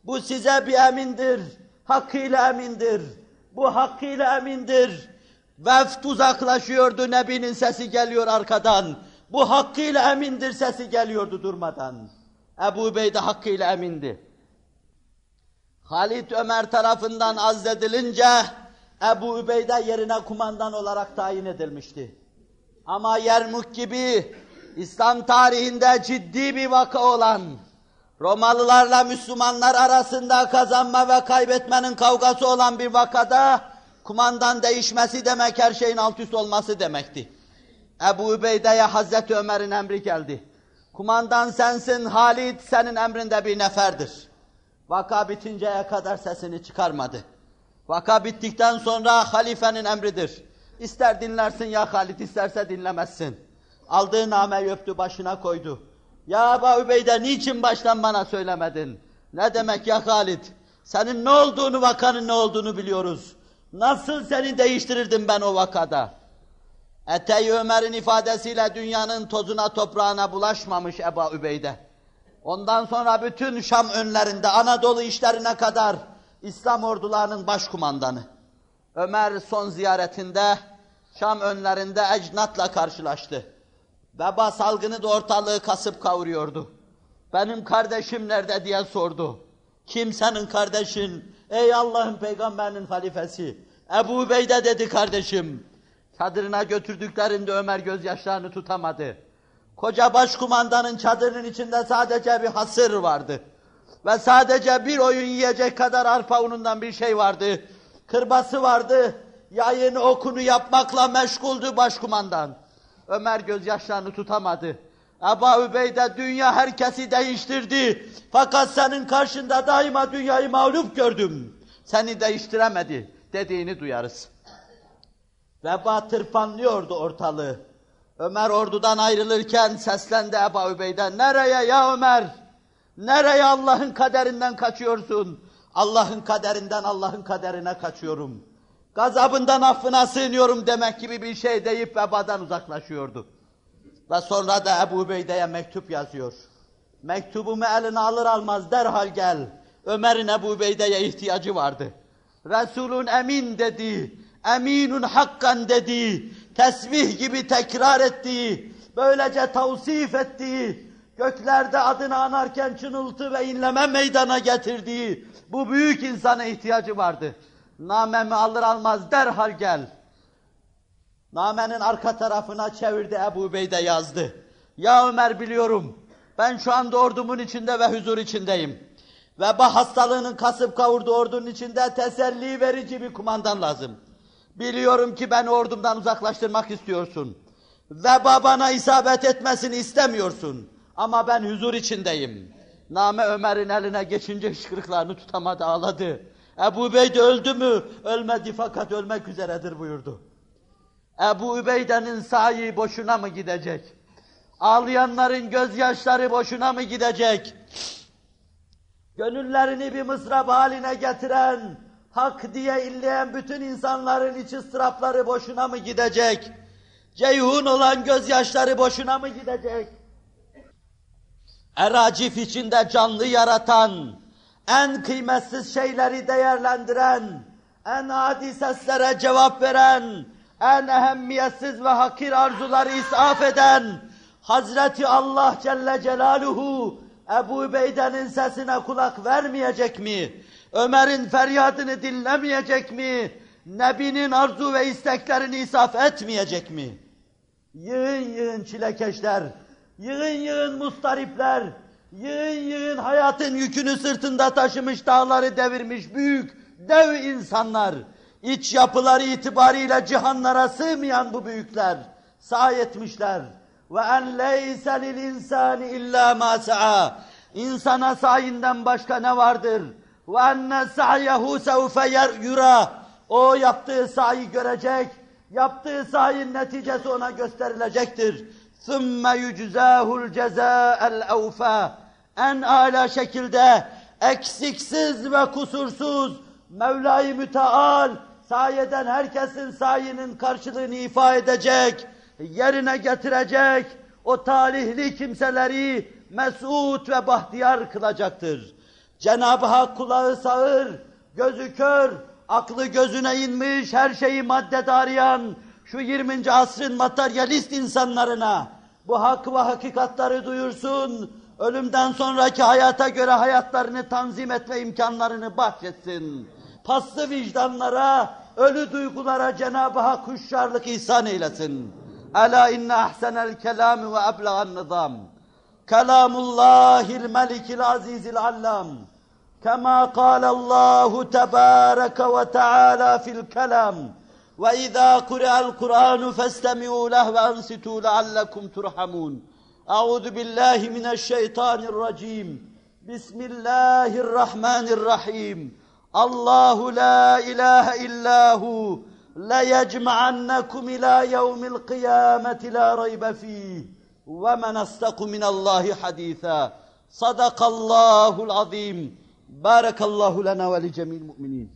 Bu size bir emindir, hakkıyla emindir. Bu hakkıyla emindir. Veft uzaklaşıyordu, Nebi'nin sesi geliyor arkadan. Bu hakkıyla emindir sesi geliyordu durmadan. Ebu Übeyde hakkıyla emindi. Halit Ömer tarafından azdedilince Ebu Übeyde yerine kumandan olarak tayin edilmişti. Ama Yermuk gibi İslam tarihinde ciddi bir vaka olan, Romalılarla Müslümanlar arasında kazanma ve kaybetmenin kavgası olan bir vakada, kumandan değişmesi demek her şeyin alt üst olması demekti. Ebu Übeyde'ye Hazreti Ömer'in emri geldi. Kumandan sensin, Halid senin emrinde bir neferdir. Vaka bitinceye kadar sesini çıkarmadı. Vaka bittikten sonra halifenin emridir. İster dinlersin ya Halid, isterse dinlemezsin. Aldığı nameyi öptü, başına koydu. Ya Ebu Übeyde niçin baştan bana söylemedin? Ne demek ya Halid? Senin ne olduğunu, vakanın ne olduğunu biliyoruz. Nasıl seni değiştirirdim ben o vakada? Etey Ömer'in ifadesiyle dünyanın tozuna toprağına bulaşmamış Ebu Übeyde. Ondan sonra bütün Şam önlerinde Anadolu işlerine kadar İslam ordularının başkumandanı. Ömer son ziyaretinde Şam önlerinde ecnatla karşılaştı. Veba salgını da ortalığı kasıp kavuruyordu. Benim kardeşim nerede diye sordu. Kim senin kardeşin? Ey Allah'ın peygamberinin halifesi. Ebu Beyde dedi kardeşim. Çadırına götürdüklerinde Ömer gözyaşlarını tutamadı. Koca başkumandanın çadırının içinde sadece bir hasır vardı. Ve sadece bir oyun yiyecek kadar arpa unundan bir şey vardı. Kırbası vardı. Yayın okunu yapmakla meşguldü başkumandan. Ömer gözyaşlarını tutamadı. Ebu Übeyde dünya herkesi değiştirdi. Fakat senin karşında daima dünyayı mağlup gördüm. Seni değiştiremedi dediğini duyarız. Veba tırpanlıyordu ortalığı. Ömer ordudan ayrılırken seslendi Ebu Übeyde. Nereye ya Ömer? Nereye Allah'ın kaderinden kaçıyorsun? Allah'ın kaderinden Allah'ın kaderine kaçıyorum. Gazabından affına sığınıyorum demek gibi bir şey deyip vebadan uzaklaşıyordu. Ve sonra da Ebu Übeyde'ye mektup yazıyor. Mektubumu eline alır almaz derhal gel. Ömer'in Ebu Übeyde'ye ihtiyacı vardı. Resulün emin dedi, eminun hakkan dedi, tesbih gibi tekrar ettiği, böylece tavsif ettiği, göklerde adını anarken çınıltı ve inleme meydana getirdiği bu büyük insana ihtiyacı vardı. Namemi alır almaz derhal gel. Namenin arka tarafına çevirdi Ebu Bey de yazdı. Ya Ömer biliyorum, ben şu anda ordumun içinde ve huzur içindeyim. Veba hastalığının kasıp kavurduğu ordunun içinde teselli verici bir kumandan lazım. Biliyorum ki ben ordumdan uzaklaştırmak istiyorsun. Veba bana isabet etmesini istemiyorsun. Ama ben huzur içindeyim. Name Ömer'in eline geçince hışkırıklarını tutamadı, ağladı. Ebu Bey öldü mü? Ölmedi fakat ölmek üzeredir buyurdu. Ebu Übeyde'nin sahi boşuna mı gidecek? Ağlayanların gözyaşları boşuna mı gidecek? Gönüllerini bir mısrap haline getiren, hak diye illeyen bütün insanların iç ıstırapları boşuna mı gidecek? Ceyhun olan gözyaşları boşuna mı gidecek? Eracif içinde canlı yaratan, en kıymetsiz şeyleri değerlendiren, en adi seslere cevap veren, en ehemmiyetsiz ve hakir arzuları isaf eden, Hazreti Allah Celle Celaluhu, Ebu Übeyde'nin sesine kulak vermeyecek mi? Ömer'in feryadını dinlemeyecek mi? Nebinin arzu ve isteklerini isaf etmeyecek mi? Yığın yığın çilekeşler, yığın yığın mustaripler, yığın yığın hayatın yükünü sırtında taşımış dağları devirmiş büyük dev insanlar, iç yapıları itibariyle cihanlara sığmayan bu büyükler, sahi etmişler. Ve en leyse lil insani illa ma sa'a. İnsana sayinden başka ne vardır? Ve enne sa'yehu sevfe yura. O yaptığı sahi görecek, yaptığı sahin neticesi ona gösterilecektir. ثُمَّ يُجْزَاهُ الْجَزَاءَ الْاَوْفَى En âlâ şekilde eksiksiz ve kusursuz Mevla-i Müteal sayeden herkesin sayinin karşılığını ifa edecek, yerine getirecek, o talihli kimseleri mesut ve bahtiyar kılacaktır. Cenab-ı Hak kulağı sağır, gözü kör, aklı gözüne inmiş, her şeyi madde arayan şu 20. asrın materyalist insanlarına bu hak ve hakikatları duyursun, ölümden sonraki hayata göre hayatlarını tanzim etme imkanlarını bahşetsin. Paslı vicdanlara, ölü duygulara Cenab-ı Hak hüşyarlık ihsan eylesin. Ela inne ahsenel kelami ve eblegan nizam. Kelamullahil melikil azizil allam. Kema kâlallahu tebâreke ve teâlâ fil kelam. وإذا قرأ القرآن فاستمعوا له وأنصتوا لعلكم ترحمون. أعوذ بالله من الشيطان الرجيم. بسم الله الرحمن الرحيم. الله لا إله إلا هو. ليجمعنكم إلى يوم القيامة لا ريب فيه. ومن أصدق من الله حديثا. صدق الله العظيم. بارك الله لنا ولجميع المؤمنين.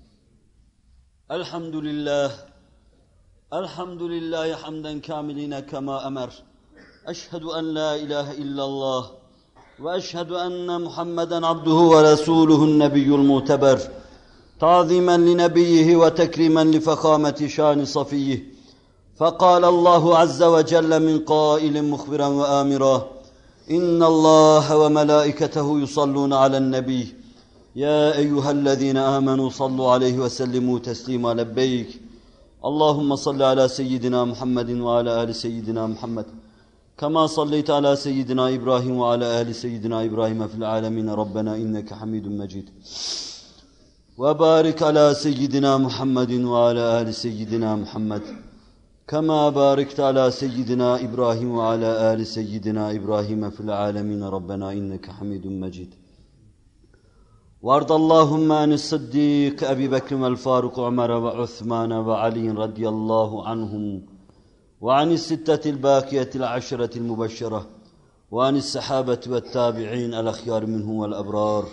الحمد لله الحمد لله حمدا كاملين كما أمر أشهد أن لا إله إلا الله وأشهد أن محمدا عبده ورسوله النبي المعتبر تعظيما لنبيه وتكريما لفخامة شان صفيه فقال الله عز وجل من قائل مخبرا وآمرا إن الله وملائكته يصلون على النبي يا أيها الذين آمنوا صلوا عليه وسلموا تسليما لبيك Allahümme salli ala seyyidina Muhammedin ve ala ahli seyyidina Muhammed. Kema salleyte ala seyyidina İbrahim ve ala ahli seyyidina İbrahim fil alemine Rabbena inneke hamidun mecid. Ve barik ala seyyidina Muhammedin ve ala ahli seyyidina Muhammed. Kema barikte ala seyyidina İbrahim ve ala ahli seyyidina İbrahim fil alemine Rabbena inneke hamidun mecid. وارض اللهم عن الصديق أبي بكر والفاروق عمر وعثمان وعلي رضي الله عنهم وعن الستة الباقية العشرة المبشرة وعن السحابة والتابعين الأخيار منهم والأبرار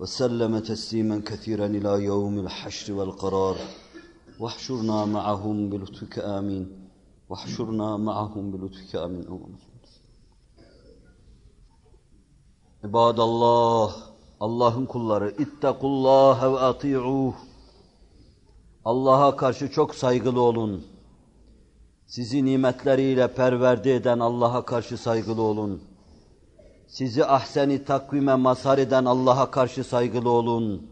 وسلم تسليما كثيرا إلى يوم الحشر والقرار. واحشرنا معهم بلطفك آمين. واحشرنا معهم بلطفك آمين. İbadallah, Allah'ın kulları, ittakullaha ve ati'uh. Allah'a karşı çok saygılı olun. Sizi nimetleriyle perverde eden Allah'a karşı saygılı olun. Sizi ahseni takvime mazhar eden Allah'a karşı saygılı olun.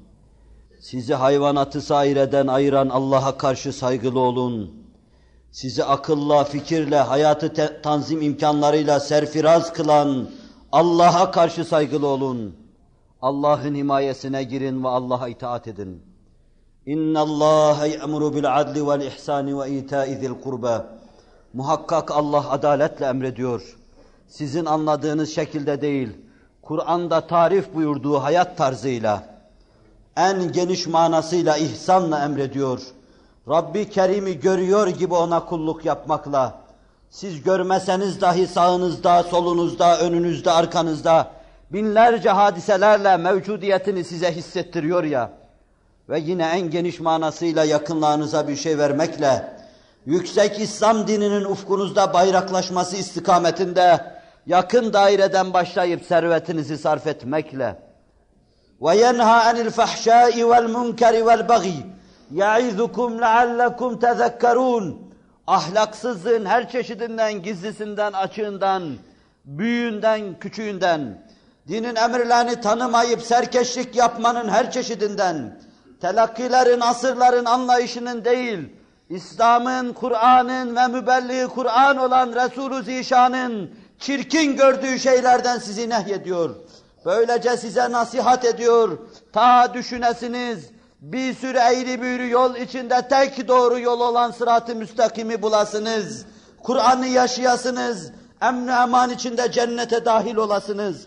Sizi hayvanatı saireden ayıran Allah'a karşı saygılı olun. Sizi akılla, fikirle, hayatı tanzim imkanlarıyla serfiraz kılan Allah'a karşı saygılı olun. Allah'ın himayesine girin ve Allah'a itaat edin. İnna Allah ya'muru bil adli vel ihsani ve ita'i zil kurba. Muhakkak Allah adaletle emrediyor. Sizin anladığınız şekilde değil, Kur'an'da tarif buyurduğu hayat tarzıyla, en geniş manasıyla ihsanla emrediyor. Rabbi Kerim'i görüyor gibi ona kulluk yapmakla, siz görmeseniz dahi sağınızda, solunuzda, önünüzde, arkanızda binlerce hadiselerle mevcudiyetini size hissettiriyor ya. Ve yine en geniş manasıyla yakınlarınıza bir şey vermekle yüksek İslam dininin ufkunuzda bayraklaşması istikametinde yakın daireden başlayıp servetinizi sarf etmekle. Ve yenha anil fahşai vel munkeri vel bagi ya'izukum ahlaksızlığın her çeşidinden, gizlisinden, açığından, büyüğünden, küçüğünden, dinin emirlerini tanımayıp serkeşlik yapmanın her çeşidinden, telakkilerin, asırların anlayışının değil, İslam'ın, Kur'an'ın ve mübelliği Kur'an olan Resulü Zişan'ın çirkin gördüğü şeylerden sizi nehyediyor. Böylece size nasihat ediyor. Ta düşünesiniz, bir sürü eğri büğrü yol içinde tek doğru yol olan sırat-ı müstakimi bulasınız. Kur'an'ı yaşayasınız. Emn-i eman içinde cennete dahil olasınız.